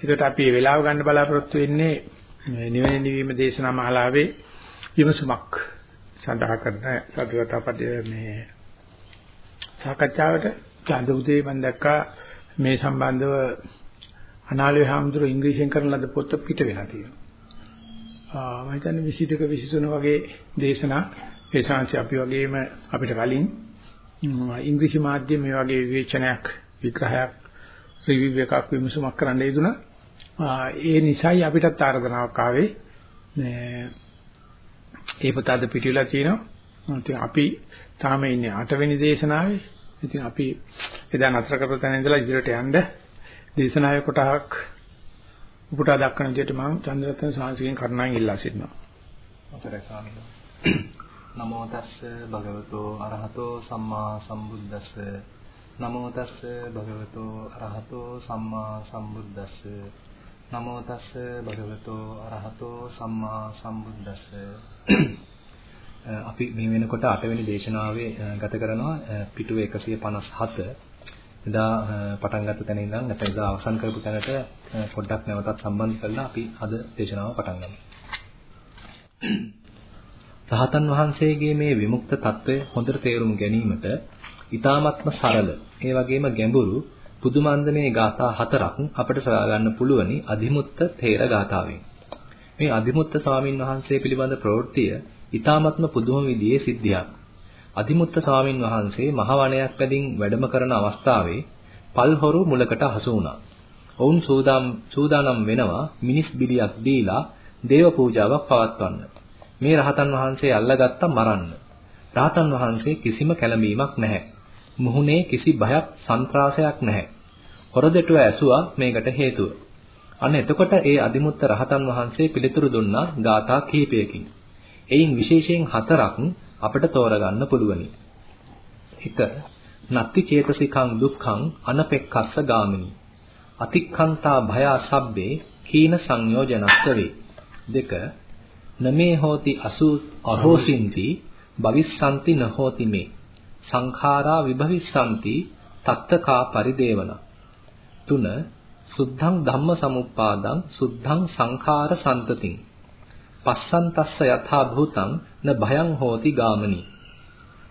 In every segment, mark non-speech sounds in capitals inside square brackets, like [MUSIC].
ඒකට අපි මේ වෙලාව ගන්න බලාපොරොත්තු වෙන්නේ නිවෙන නිවීම දේශනා මාලාවේ විමසුමක් සඳහා කරන සතුටපද මේ සාකච්ඡාවට චන්ද උදේ මම දැක්කා මේ සම්බන්ධව අනාලේ හාමුදුරු ඉංග්‍රීසියෙන් කරන ලද පොත පිට වෙලා තියෙනවා. ආ මම හිතන්නේ 22 23 වගේ දේශනා ඒ ශාන්ති අපි වගේම අපිට කලින් ඉංග්‍රීසි මාධ්‍යයේ මේ වගේ විවේචනයක් විග්‍රහයක් රිවිව් එකක් විමසුමක් කරන්න යෙදුණා. ඒ නිසායි අපිටත් ආරාධනාවක් ආවේ. ඒ පොත අද පිටිලා තියෙනවා. ඉතින් අපි තාම ඉන්නේ 8 වෙනි දේශනාවේ. ඉතින් අපි එදා නතර කරපු තැන ඉඳලා ඉදිරියට යන්න දේශනාවේ කොටහක් උපුටා දක්වන විදිහට මම චන්ද්‍රරත්න සාංශිකෙන් කරුණාවෙන් ඉල්ලා සිටිනවා. අවසරයි ස්වාමීන් නමෝ තස්ස භගවතෝ අරහතෝ සම්මා සම්බුද්දස්ස නමෝ තස්ස භගවතෝ අරහතෝ සම්මා සම්බුද්දස්ස නමෝ තස්ස භගවතෝ අරහතෝ සම්මා සම්බුද්දස්ස අපි මේ වෙනකොට 8 වෙනි දේශනාවේ ගත කරනවා පිටුව 157 එදා පටන් ගත්ත තැන ඉඳන් නැත්නම් එදා අවසන් කරපු තැනට පොඩ්ඩක් නැවතත් සම්බන්ධ කරලා අපි අද දේශනාව පටන් ගමු. රහතන් වහන්සේගේ මේ විමුක්ත తত্ত্বය හොඳට තේරුම් ගැනීමට ඊ타ත්ම සරල ඒ වගේම ගැඹුරු පුදුමන්දමේ ගාථා හතරක් අපිට සොයා ගන්න පුළුවනි අධිමුත්ත තේර ගාථාවෙන්. මේ අධිමුත්ත ස්වාමින් වහන්සේ පිළිබඳ ප්‍රවෘත්තිය ඊ타ත්ම පුදුම විදිහේ සිද්ධියක්. අධිමුත්ත ස්වාමින් වහන්සේ මහ වනයක් පැදින් වැඩම කරන අවස්ථාවේ පල්හොරු මුලකට හසු වුණා. ඔවුන් සූදානම් වෙනවා මිනිස් බිලියක් දීලා දේව පූජාවක් පවත්වන්න. මේ රහතන් වහන්සේ අල්ලගත්ත මරන්න. රහතන් වහන්සේ කිසිම කැළඹීමක් නැහැ. මුහුණේ කිසි බයක් සන්ත්‍රාසයක් නැහැ. හොරදෙටුව ඇසුවා මේකට හේතුව. අන්න එතකොට ඒ අදිමුත්ත රහතන් වහන්සේ පිළිතුරු දුන්නා ගාථා කිහිපයකින්. එයින් විශේෂයෙන් හතරක් අපිට තෝරගන්න පුළුවනි. 1. නත්ති චේතසිකං දුක්ඛං අනපෙක්ඛස්ස ගාමිනී. අතික්ඛන්තා භයා සබ්බේ කීන සංයෝජනස්ස වේ. 2. නමේ හෝති අසු අහෝසින්ති භවිස්සanti නහෝති මේ සංඛාරා විභවිස්සanti තත්තකා පරිදේවන. තුන සුද්ධං ධම්ම සමුප්පාදං සුද්ධං සංඛාර සම්තතින් පස්සන්තස්ස යථා භූතං න භයං හෝති ගාමනි.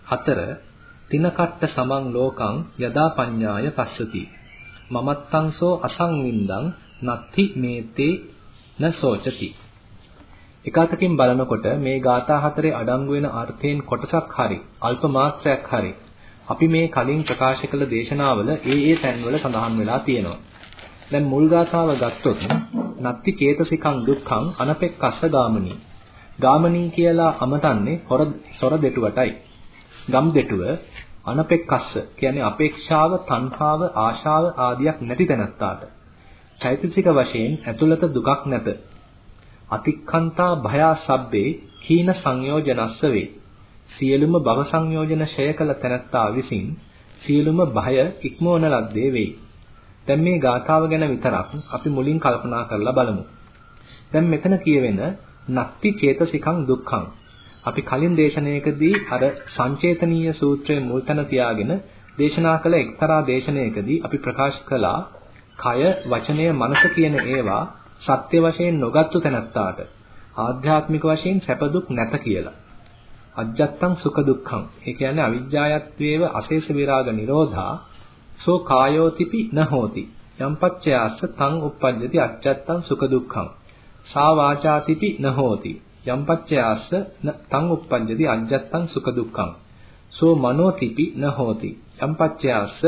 හතර තිනකට්ට සමං ලෝකං යදා පඤ්ඤාය පස්සති. මමත්තං සෝ අසංවින්දං නත්ති මේතේ න සෝචති. එකතකින් බලනකොට මේ ගාථා හතරේ අඩංගු වෙන අර්ථයෙන් කොටසක් හරි අල්ප මාත්‍රයක් හරි අපි මේ කලින් ප්‍රකාශ කළ දේශනාවල ඒ ඒ තැන්වල සඳහන් වෙලා තියෙනවා. දැන් මුල් ගාථාව ගත්තොත් නත්ති චේතසිකං දුක්ඛං අනපෙක්කස්ස ගාමනී. ගාමනී කියලා අමතන්නේ හොර සොර දෙටුවටයි. ගම් දෙටුව අනපෙක්කස්ස කියන්නේ අපේක්ෂාව, තණ්හාව, ආශාව ආදියක් නැති තැනත්තාට. චෛතසික වශයෙන් ඇතුළත දුකක් නැත. අතික්ඛන්තා භයා සබ්බේ කීන සංයෝජනස්ස වේ. සියලුම භව සංයෝජන ෂය කළ තැනැත්තා විසින් සියලුම භය ඉක්මවන ලද්දේ වේ. දැන් මේ ගාථාව ගැන විතරක් අපි මුලින් කල්පනා කරලා බලමු. දැන් මෙතන කියවෙන නක්ති චේතසිකං දුක්ඛං අපි කලින් දේශනාවකදී අර සංචේතනීය සූත්‍රයේ මුල් තැන තියාගෙන දේශනා කළ එක්තරා දේශනාවකදී අපි ප්‍රකාශ කළා කය වචනය මනස කියන ඒවා සත්‍ය වශයෙන් නොගත්තු තැනත්තාට ආධ්‍යාත්මික වශයෙන් සැප දුක් නැත කියලා. අජ්ජත්තං සුඛ දුක්ඛං. ඒ කියන්නේ අවිජ්ජායත්වේව අශේෂ විරාග නිරෝධා සෝ කායෝතිපි න හෝති. යම්පච්චයස්ස තං uppajjati අජ්ජත්තං සුඛ දුක්ඛං. සා වාචාතිපි න හෝති. යම්පච්චයස්ස තං uppajjati අජ්ජත්තං සුඛ දුක්ඛං. සෝ මනෝතිපි න හෝති. යම්පච්චයස්ස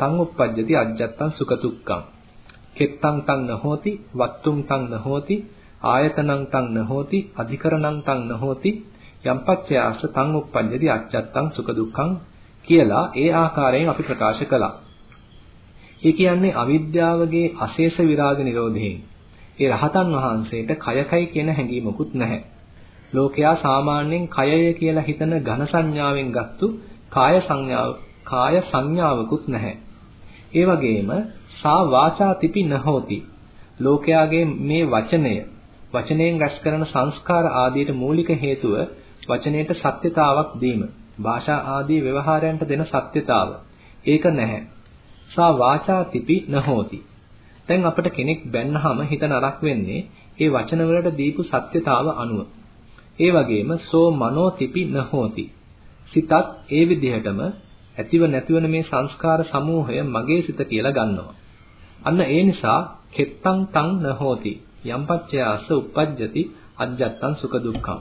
තං uppajjati අජ්ජත්තං සුඛ දුක්ඛං. කෙත්තං තං නහෝති වත්තුං තං නහෝති ආයතනං තං නහෝති අධිකරණං තං නහෝති යම්පච්චයාස තං උප්පඤ්ඤති අච්චත්තං සුඛ දුක්ඛං කියලා ඒ ආකාරයෙන් අපි ප්‍රකාශ කළා. ඒ කියන්නේ අවිද්‍යාවගේ අශේෂ විරාග නිරෝධයෙන් ඒ රහතන් වහන්සේට කයකයි කියන හැඟීමකුත් නැහැ. ලෝකයා සාමාන්‍යයෙන් කයය කියලා හිතන ඝන සංඥාවෙන් ගත්තු කාය සංඥාව කාය සංඥාවකුත් නැහැ. ඒ වගේම සා වාචා තිපි නහෝති. ලෝකයාගේ මේ වචනය වචනයෙන් රැස් කරන සංස්කාර ආදියට මූලික හේතුව වචනයට සත්‍යතාවක් දීම. භාෂා ආදී ව්‍යවහාරයන්ට දෙන සත්‍යතාව. ඒක නැහැ. සා වාචා තිපි නහෝති. දැන් අපිට කෙනෙක් බැන්නහම හිත නරක වෙන්නේ ඒ වචන වලට දීපු සත්‍යතාව අනුව. ඒ වගේම සෝ මනෝතිපි නහෝති. සිතත් ඒ විදිහටම ඇතිව නැතිවන මේ සංස්කාර සමූහය මගේ සිත කියලා ගන්නවා. අන්න ඒ නිසා කෙත්තං තං නහෝති. යම්පච්චයාස uppajjati අජ්ජත්තං සුඛ දුක්ඛං.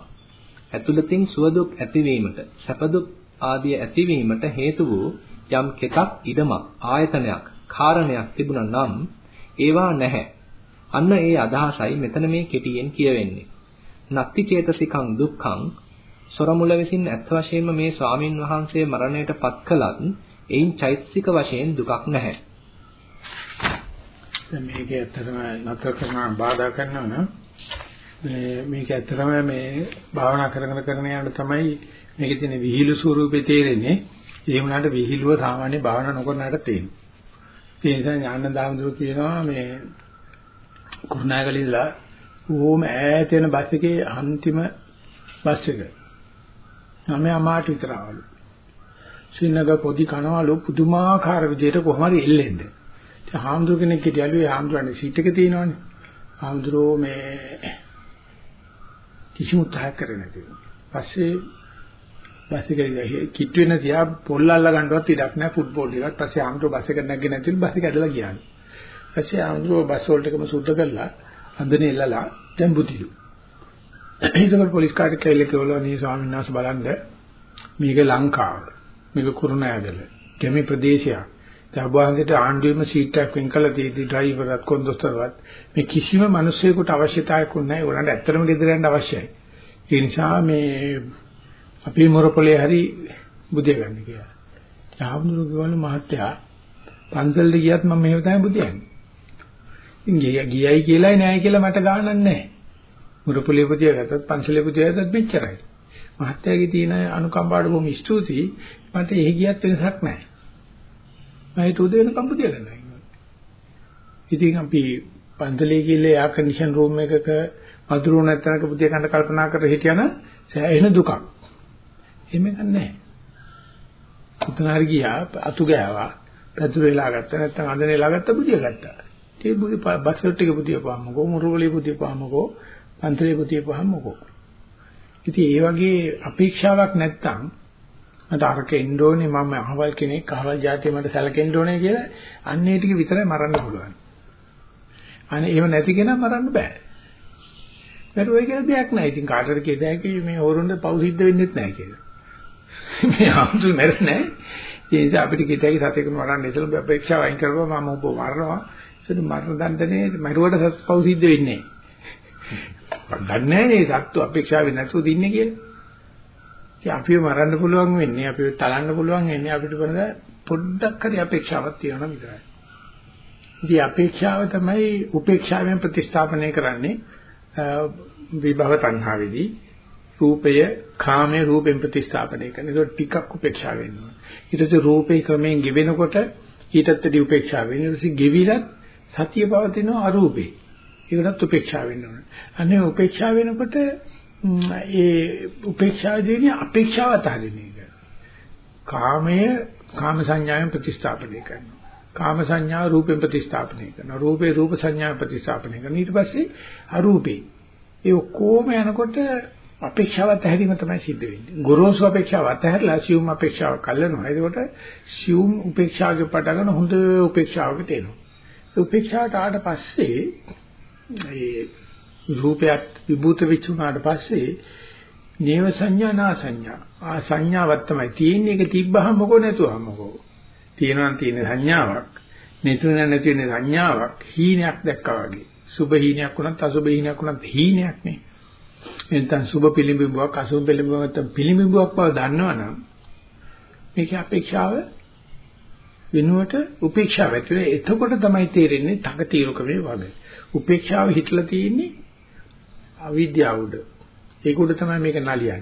ඇතුළතින් සුව දුක් ඇතිවීමට, සැප දුක් ආදී ඇතිවීමට හේතු වූ යම් කෙතක් ඉදමක් ආයතනයක් කාරණයක් තිබුණා නම් ඒවා නැහැ. අන්න ඒ අදහසයි මෙතන මේ කෙටියෙන් කියවෙන්නේ. නත්ති චේතසිකං දුක්ඛං සොරමුල විසින් ඇත්ත වශයෙන්ම මේ ස්වාමින් වහන්සේ මරණයට පත් කළත් එයින් චෛතසික වශයෙන් දුකක් නැහැ. දැන් මේක ඇත්තටම නතර කරනවා බාධා කරනවා නම් මේ මේක ඇත්තටම මේ භාවනා කරගෙන කරගෙන යනකොට තමයි මේකේ තියෙන විහිළු ස්වරූපේ තේරෙන්නේ. ඒ වුණාට විහිළුව සාමාන්‍ය භාවනා නොකරනකට තේරෙනවා. ඒ නිසා ඥානදාමඳුර කියනවා මේ කුරුණෑගල ඉඳලා ඕම ඈත වෙන බස් එකේ අන්තිම බස් එක. නමේ අමාට විතර ආවලු. ශ්‍රීනගර පොඩි කනවලු පුදුමාකාර විදියට කොහොම හරි එල්ලෙන්න. ඉතින් හාමුදුර කෙනෙක් හිටියලු ඒ හාමුදුරනේ සීට් එක තියෙනවනේ. හාමුදුරෝ මේ කිසිම උත්සාහයක් කරේ නැතිව. පස්සේ බස් එකේ කිට් වෙන තියා පොල් අල්ල ගන්නවත් ඉඩක් නැහැ ෆුට්බෝල් එකක්. පස්සේ හාමුදුර බස් එක නැග්ගේ නැතිව බස් එක ඇදලා ගියා. පස්සේ හාමුදුර බස් වලට එකම සුද්ධ කරලා අඳනේ ඉල්ලලා දැන් බුතිලු. ඒකවල පොලිස් කාර්ය කැලේ කියලා නේ ස්වාමීන් වහන්සේ බලන්න මේක ලංකාව. මේක කුරුණෑගල. ගැමි ප්‍රදේශයක්. දැන් වහන්සේට ආණ්ඩුවේම සීට් එකක් වෙන් කළා තියෙදි ඩ්‍රයිවර්වත් කොන්දොස්තරවත් මේ කිසිම මිනිස්සෙකුට අවශ්‍යතාවයක් නැහැ. ඒගොල්ලන්ට ඇත්තටම ගෙදර යන්න අවශ්‍යයි. ඒ නිසා මේ අපි මොරපොලේ හරි බුදිය ගන්න කියලා. ආවුරුදු ගවල මහත්තයා පන්සලට ගියත් මම මෙහෙම තමයි බුදියන්නේ. ඉතින් ගියයි කියලායි නෑ කියලා මට ගානක් නැහැ. මුරපුලේ පුතිය ගත්තත් පන්සලේ පුතිය ගත්තත් මෙච්චරයි. මහත්තයාගේ තියෙන අනුකම්පාවට බොහොම ස්තුතියි. මට එහෙ ගියත් වෙනසක් නැහැ. මම හිත උදේ වෙනකම් පුතිය ගන්නවා. ඉතින් අපි පන්සලේ ගිහලා එයා කන්ඩිෂන් රූම් එකක මధుරු නැත්නම්ක පුතිය ගන්න කල්පනා කර හිටියන සෑහෙන දුකක්. එහෙම ගන්නෑ. උතන හරි ගියා අතු ගෑවා. පැතුරු වෙලා ගත්තා නැත්නම් අඳනේ වෙලා ගත්තා පුතිය ගත්තා. ඒ බුදි බස් ටික පුතියපුවාමකෝ මුරුවලේ පුතියපුවාමකෝ පන්තරේ පුතියපුවාමකෝ ඉතින් ඒ වගේ අපේක්ෂාවක් නැත්තම් මට අරක එන්න ඕනේ මම අහවල් කෙනෙක් අහවල් જાතිය මට සැලකෙන්න ඕනේ කියලා. අන්න ඒ ටික විතරයි මරන්න පුළුවන්. අනේ එහෙම නැති කෙනා මරන්න බෑ. මරුවයි කියලා දෙයක් නැහැ ඉතින් කාටද කියද හැකි මේ හොරුන්ට පව් සිද්ධ වෙන්නෙත් නැහැ කියලා. මේ ආම්තු මැරෙන්නේ ඒ නිසා අපිට කිතේකි සතේකම වරන්න ඉතල අපේක්ෂාව අයින් කරපුවා මම ඔබ මරනවා. ඒක මරණ දණ්ඩනේ මරුවට සත්පව් සිද්ධ වෙන්නේ නැහැ. දන්නේ නැහැ සත්තු අපේක්ෂාවෙන් නැතුව දින්නේ කියලා. ඉතින් අපිව මරන්න පුළුවන් වෙන්නේ අපිව තලන්න පුළුවන් වෙන්නේ අපිට වෙන පොඩ්ඩක් හරි අපේක්ෂාවක් තියෙනවා විතරයි. ඉතින් අපේක්ෂාව තමයි උපේක්ෂාවෙන් ප්‍රතිස්ථාපනය කරන්නේ විභව තණ්හාවේදී රූපය කාමයේ රූපෙන් ප්‍රතිස්ථාපනය කරන. ඒක ටිකක් උපේක්ෂා වෙනවා. ඊට පස්සේ රූපේ ක්‍රමයෙන් ගෙවෙනකොට ඊටත් වැඩි උපේක්ෂා වෙනවා. ඊට පස්සේ ගෙවිලත් සතිය පවතින අරූපේ. ඒකටත් උපේක්ෂා වෙන්න ඕනේ. අනේ උපේක්ෂා වෙනකොට ඒ උපේක්ෂාවේදී අපේක්ෂාව අතහරින එක. කාමය කාම සංඥාවෙන් ප්‍රතිස්ථාපනය කරනවා. කාම සංඥාව රූපෙන් ප්‍රතිස්ථාපනය කරනවා. රූපේ රූප සංඥාවෙන් ප්‍රතිස්ථාපනය කරනවා. ඊට පස්සේ අරූපේ. ඒ ඔක්කොම යනකොට අපේක්ෂාව අතහැරීම තමයි සිද්ධ වෙන්නේ. ගොරෝසු අපේක්ෂාව අතහැරලා සියුම් අපේක්ෂාව කල්ලනවා. ඒකකොට සියුම් උපේක්ෂාවක පටගෙන හොඳ උපේක්ෂාවක තේනවා. උපේක්ෂාවට ආවට පස්සේ ඒ රූපයක් විභූත විචුණාට පස්සේ නේව සංඥා නා සංඥා. ආ සංඥාවක් තමයි තියෙන්නේ. ඒක තිබ්බහම මොකෝ නැතුවම මොකෝ. තියෙනවා තියෙන සංඥාවක්. නැතුව නැති වෙන සංඥාවක්. හීනයක් දැක්කා වගේ. සුභ හීනයක් වුණත් අසුභ හීනයක් වුණත් හීනයක් නේ. එතන සුභ පිළිඹුවක් අසුභ පිළිඹුවක් නැත්නම් පිළිඹුවක් බව දන්නවනම් මේක අපේක්ෂාව වෙනුවට උපේක්ෂාව ඇති වෙන එතකොට තමයි තේරෙන්නේ තක తీරුකමේ වගේ. උපේක්ෂාව හිටලා තියෙන්නේ අවිද්‍යාව උඩ. ඒක උඩ තමයි මේක නලියන්නේ.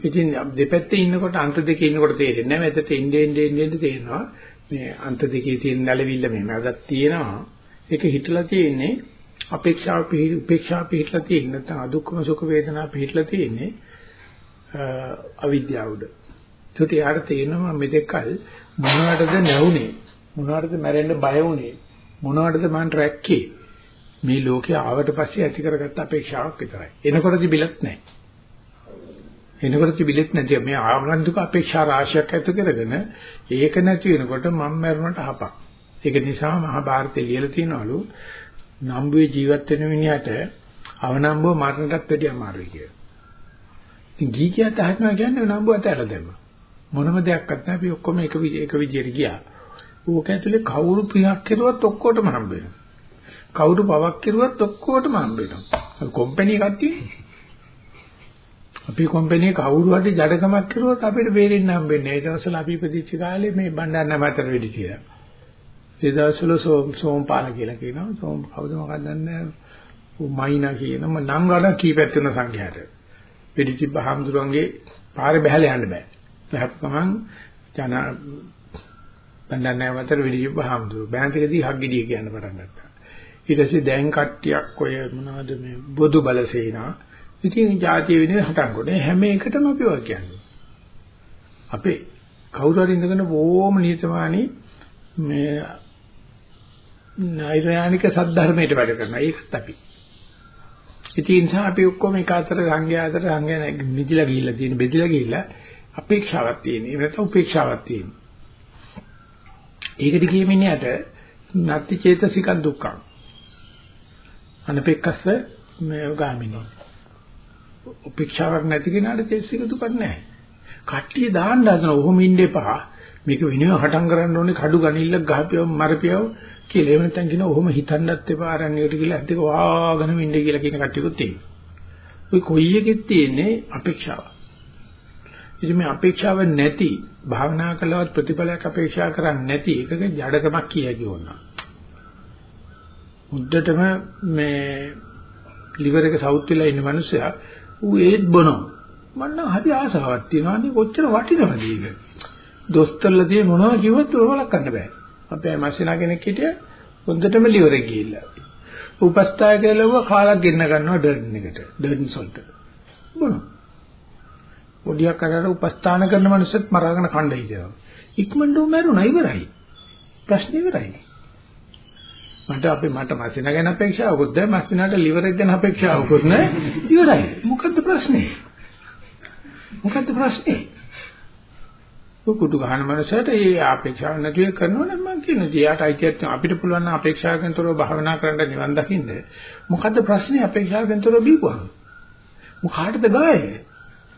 ඉතින් දෙපැත්තේ ඉන්නකොට අන්ත දෙකේ ඉන්නකොට තේරෙන්නේ නැහැ. මෙතට ඉන්නේ ඉන්නේ ඉන්නේ තේරෙනවා. මේ අන්ත දෙකේ තියෙන නැලවිල්ල මෙහෙම අදක් තියෙනවා. ඒක හිතලා තියෙන්නේ අපේක්ෂාව පිළි උපේක්ෂාව පිළිහිලා තියෙන්නේ නැත්නම් අදුක්කම සුඛ වේදනා පිළිහිලා තියෙන්නේ අවිද්‍යාව උඩ. ඒකට යාට තේරෙනවා මෙතෙකල් මොනවටද නැවුනේ මොනවටද මැරෙන්න බය වුනේ මොනවටද මං රැක්කේ මේ ලෝකේ ආවට පස්සේ ඇති කරගත්ත අපේක්ෂාවක් විතරයි. එනකොට තිබිලත් නැහැ. එනකොට තිබිලත් නැති මේ ආගන්තුක අපේක්ෂා රාශියක් ඇති කරගෙන ඒක නැති වෙනකොට මම මරුණට හපක්. ඒක නිසා මහා භාරතේ ලියලා තියෙනවලු නම්බුවේ ජීවත් වෙන මිනිහට අවනම්බුව මරණයටත් වැඩිය අමාරුයි කියලා. ඉතින් ගීකියත් අහනවා කියන්නේ නම්බුව අතහැරලා දැම්මා. මොනම දෙයක්වත් නැහැ අපි ඔක්කොම එක එක විදියට ගියා. ඕක ඇතුලේ කවුරු ප්‍රියක් කෙරුවත් ඔක්කොටම හම්බ වෙනවා. කවුරු පවක් කෙරුවත් ඔක්කොටම හම්බ වෙනවා. කොම්පැනි කට්ටිය අපි කොම්පැනි කවුරු හරි ජඩකමක් කරුවොත් අපිට බේරෙන්න හම්බෙන්නේ. ඒ දවස්වල අපි ඉපදිච්ච කාලේ මේ බණ්ඩාර නමතර වෙඩි කියලා. ඒ දවස්වල සෝම්පාල කියලා කියනවා. සෝම් කවුද මොකක්ද දන්නේ මයිනා කියන නම් වල කීපැත් වෙන සංඛ්‍යාට. වෙඩි තිබ්බ හාමුදුරන්ගේ පාරේ බහැලා යන්න බෑ. එහෙනම් ජන බණ්ඩාර නමතර වෙඩි තිබ්බ හාමුදුරුවෝ. බෑන්තිකදී හග්ගිඩිය කියන්න පටන් ගත්තා. ඊට පස්සේ දැන් කට්ටියක් ඔය මොනවද මේ බොදු බලසේනා ඉතින් ಜಾතිය වෙන්නේ හටන් කොට හැම එකටම අපි ඔය කියන්නේ. අපේ කවුරු හරි ඉඳගෙන බොහොම නියතමානී මේ නෛර්යානික සද්ධර්මයට වැඩ කරනවා. ඒකත් අපි. ඉතින් නිසා අපි ඔක්කොම එක අතර සංඝයා අතර සංඝයා නිදිලා ගිහිල්ලා තියෙන බෙදිලා ගිහිල්ලා අපේක්ෂාවක් තියෙන. ඒ නැත්නම් උපේක්ෂාවක් තියෙන. ඒකට කියමිනියට නත්ති චේතසික දුක්ඛං. අනපේක්ෂස්ස මේ ගාමිනී. උපේක්ෂාවක් නැති කෙනාට චේතසික දුකක් නැහැ. කට්ටිය දාන්න හදන ඔහොම ඉන්න එපා. මේක වෙනව හටන් කරන්න ඕනේ කඩු ගනිල්ල ගහපියව මරපියව කියලා. එහෙම නැත්නම් කියන ඔහොම හිතන්නත් එපා ආරණ්‍යයට ගිහලා ඇත්තක වාගෙන ඉන්න කියලා කියන කට්ටියකුත් තියෙනවා. ඔය කොයි එකෙත් තියෙන්නේ අපේක්ෂාව. ඉතින් මේ අපේක්ෂාව නැති භාවනා කළවත් ප්‍රතිඵලයක් අපේක්ෂා කරන්නේ නැති එකක ජඩකමක් කියයි ඕනවා. මුද්දටම මේ liver එක සවුත් වෙලා ඉන්න මිනිස්සයා ඌ ඒත් බොනවා. මම නම් හරි ආසාවක් තියෙනවා නේ කොච්චර වටිනවද ඒක. දොස්තරලා tie මොනවා කිව්වත් ඔයගොල්ලෝ කරන්න බෑ. අපේ මැෂිනා කෙනෙක් හිටිය හොඳටම liver එක ගිහිල්ලා. උපස්ථාය කියලා කාලක් ගෙන්න ගන්නවා ඩර්න් එකට. ඩර්න් සොල්ට. බොනවා. පොඩියක් කරලා උපස්ථාන කරන මිනිස්සුත් මරාගෙන කණ්ඩ හිටියා. ඉක්මනට උ මැරුණා ඉවරයි. ප්‍රශ්නේ ඉවරයි. මට අපේ මට මැෂින ගැන අපේක්ෂාවකුත් නැහැ මැෂිනට liver එක ගැන අපේක්ෂාවකුත් නැහැ. ඉවරයි. මොකද්ද ප්‍රශ්නේ? මොකද්ද ප්‍රශ්නේ? කුඩු ගහන මනසට ඒ අපේක්ෂාව නැතුව කරනවා නම් මම කියනවා. එයාට අයිතියක් අපිට පුළුවන් නම් අපේක්ෂාවකින් තොරව භාවනා කරන්න නිවන් දකින්න. මොකද්ද ප්‍රශ්නේ? අපේක්ෂාවකින් තොරව බීපුවා මොකාටද ගායේ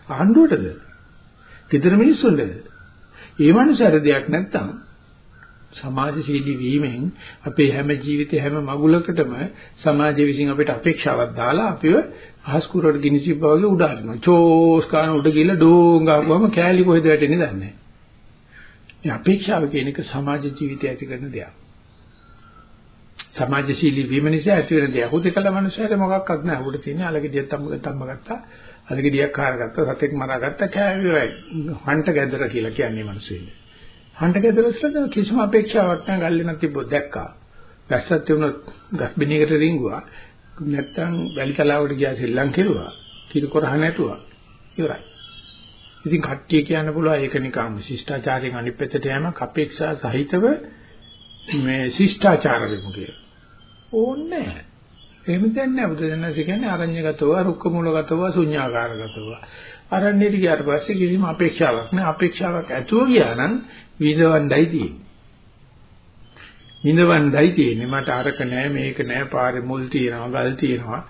ආණ්ඩුවටද? ගෙදර මිනිස්සුන්ටද? ඒ මනුස්සයර දෙයක් නැත්තම් සමාජශීලී වීමෙන් අපේ හැම ජීවිතේ හැම මගුලකටම සමාජය විසින් අපිට අපේක්ෂාවක් දාලා අපිව අහස් කුරට ගිනිසිප්පා වගේ උඩ හරිනවා. චෝස් කාන උඩ ගිහලා ඩෝං ගාපුවම කෑලි කොහෙද වැටෙන්නේ දන්නේ නැහැ. මේ අපේක්ෂාව කියන එක සමාජ ජීවිතය ඇති කරන දෙයක්. සමාජශීලී වීම නිසා ඇති වෙන දෙයක්. හුදකලා මනුස්සයර මොකක්වත් නැහැ. උඩ තියෙන අලගෙඩියක් තම්බ තම්බ ගත්තා. අලගෙඩියක් කාරගත්තා. සතෙක් මරාගත්තා. කෑවි හන්ට ගැදර කියලා කියන්නේ මිනිස්සුන්ට. හන්ට ගෙදරට කිසිම අපේක්ෂාවක් නැහැ ගල්ලේ තිබ්බොත් දැක්කා. වැස්සක් තිබුණොත් ගස් බිනයකට රිංගුවා. නැත්තම් වැලි තලාවට ගියා සෙල්ලම් කෙරුවා. කිරි කොරහ නැටුවා. ඉවරයි. ඉතින් කට්ටිය කියන්න පුළුවන් ඒක නිකන් ශිෂ්ටාචාරයෙන් අනිත් පැත්තට යෑමක් අපේක්ෂා සහිතව මේ ශිෂ්ටාචාර වෙමු කියලා. ඕනේ නැහැ. එහෙම දෙයක් නැහැ. බුදුදහම කියන්නේ අරඤ්‍යගතව, රුක්ක මූලගතව, ශුන්‍යාකාරගතව. අරණ්‍යයට ගියාට පස්සේ කිසිම අපේක්ෂාවක් නැහැ. අපේක්ෂාවක් ඇතුව ගියා නම් විඳවන්නයි තියෙන්නේ. විඳවන්නයි තියෙන්නේ. මට අරක නැහැ මේක නැහැ පාරේ මුල් තියෙනවා ගල් තියෙනවා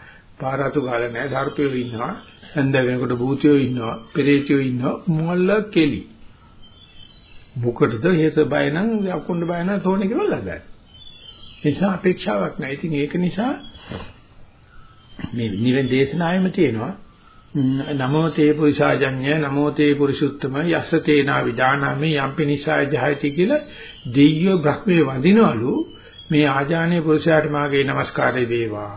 පාරatu ගාල නැහැ සර්පයෝ ඉන්නවා හන්ද වෙනකොට භූතයෝ ඉන්නවා පෙරේතයෝ ඉන්නවා මොල්ල කෙලි. මොකටද හේත බය නම් යකුණ්ඩ බය නම් තෝරන්නේ කියලා ගන්න. නිසා අපේක්ෂාවක් නැහැ. ඉතින් ඒක නිසා මේ නිවෙන් දේශනාවෙම තියෙනවා නමෝ තේ පුරිසාජඤ්ඤ නමෝ තේ පුරිසුත්තම යස්ස තේනා විදානාමේ යම්පි නිසාය ජහති කියලා දෙවියෝ බ්‍රහ්මේ වඳිනවලු මේ ආජානීය පුරුෂයාට මාගේ নমස්කාරය වේවා.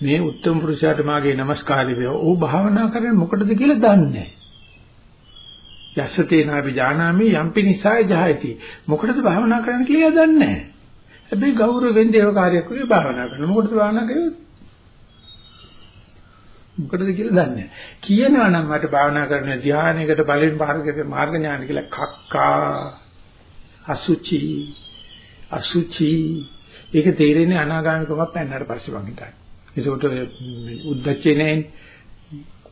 මේ උත්තම පුරුෂයාට මාගේ নমස්කාරය වේවා. ਉਹ භාවනා කරන්නේ මොකටද කියලා දන්නේ යස්ස තේනා විදානාමේ යම්පි නිසාය ජහති. මොකටද භාවනා කරන්නේ කියලා දන්නේ නැහැ. හැබැයි ගෞරවෙන් දේව කාර්යයක් වගේ භාවනා කරනවා මොකටද භාවනා කරන්නේ? මොකටද කියලා දන්නේ නැහැ. කියනවා නම් මට භාවනා කරන ධානයකට බලෙන් මාර්ගයට මාර්ග ඥාන කියලා කක්කා අසුචි අසුචි ඒක තේරෙන්නේ අනාගාමිකමක් පැන්නට පස්සේ මං හිතන්නේ. ඒකට උද්දච්චේ නැහැනේ.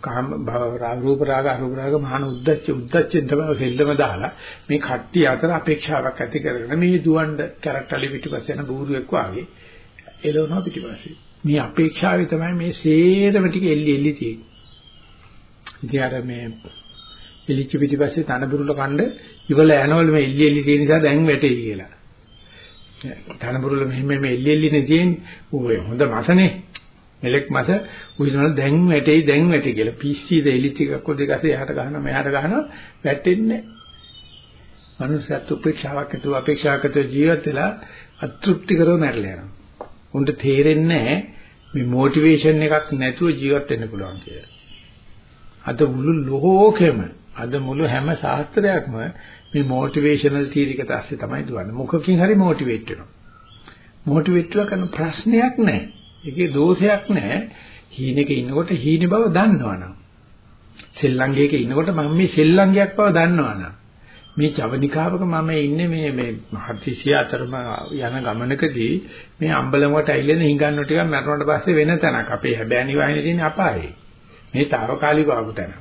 කාම භව රූප රාග අරූප රාග මහාන උද්දච්ච උද්දච්චෙන් තමයි සෙල්ලම දාලා මේ කට්ටිය අතර අපේක්ෂාවක් ඇති කරගෙන මේ දුවන්ඩ කැරක්ටරලි පිටිපස්ස යන බූරුවෙක් වාගේ එළවනවා පිටිපස්සේ. මේ අපේක්ෂාවේ තමයි මේ සේරම ටික එල්ලි එල්ලි තියෙන්නේ. ඉතින් අර මේ එලිච්ච පිටිපස්සේ තනබුරුල කණ්ඩ ඉවල යනවල මේ එල්ලි එල්ලි තියෙන නිසා දැන් වැටෙයි කියලා. තනබුරුල මෙහෙම මේ එල්ලි එල්ලිනේ තියෙන්නේ. ඔය හොඳ මසනේ. මෙලෙක් මස උහිනවල දැන් වැටෙයි දැන් වැටෙයි කියලා. පිස්සීද එලිච්ච එකක් දෙක අසේ යහට ගහනවා මෙහාට ගහනවා වැටෙන්නේ නැහැ. මනුස්සයත් උපේක්ෂාවක් ඇතුව අපේක්ෂාවක් ඇතුව ජීවත් වෙලා අතෘප්ති කරව මැරලා යනවා. උන්ට තේරෙන්නේ මේ මොටිවේෂන් එකක් නැතුව ජීවත් වෙන්න පුළුවන් කියලා. අද මුළු ලෝකෙම අද මුළු හැම ශාස්ත්‍රයක්ම මේ මොටිවේෂනල් තීරික තස්සේ තමයි දුවන්නේ. මොකකින් හරි මොටිවේට් වෙනවා. මොටිවේට් වෙලා කරන ප්‍රශ්නයක් නැහැ. ඒකේ දෝෂයක් නැහැ. හීනෙක ඉන්නකොට හීනේ බව දන්නවනම්. සෙල්ලංගයක ඉන්නකොට මම මේ සෙල්ලංගයක් බව දන්නවනම්. මේ ජවනිකාවක මම ඉන්නේ මේ මේ හදිසිය අතරම යන ගමනකදී මේ අම්බලමකට ඇවිල්ලා හිඟන්නු ටිකක් මරණයට පස්සේ වෙන තැනක්. අපේ හැබෑ නිවාහිනේ තියෙන අපායේ. මේ తాවකාලික ආපු තැන.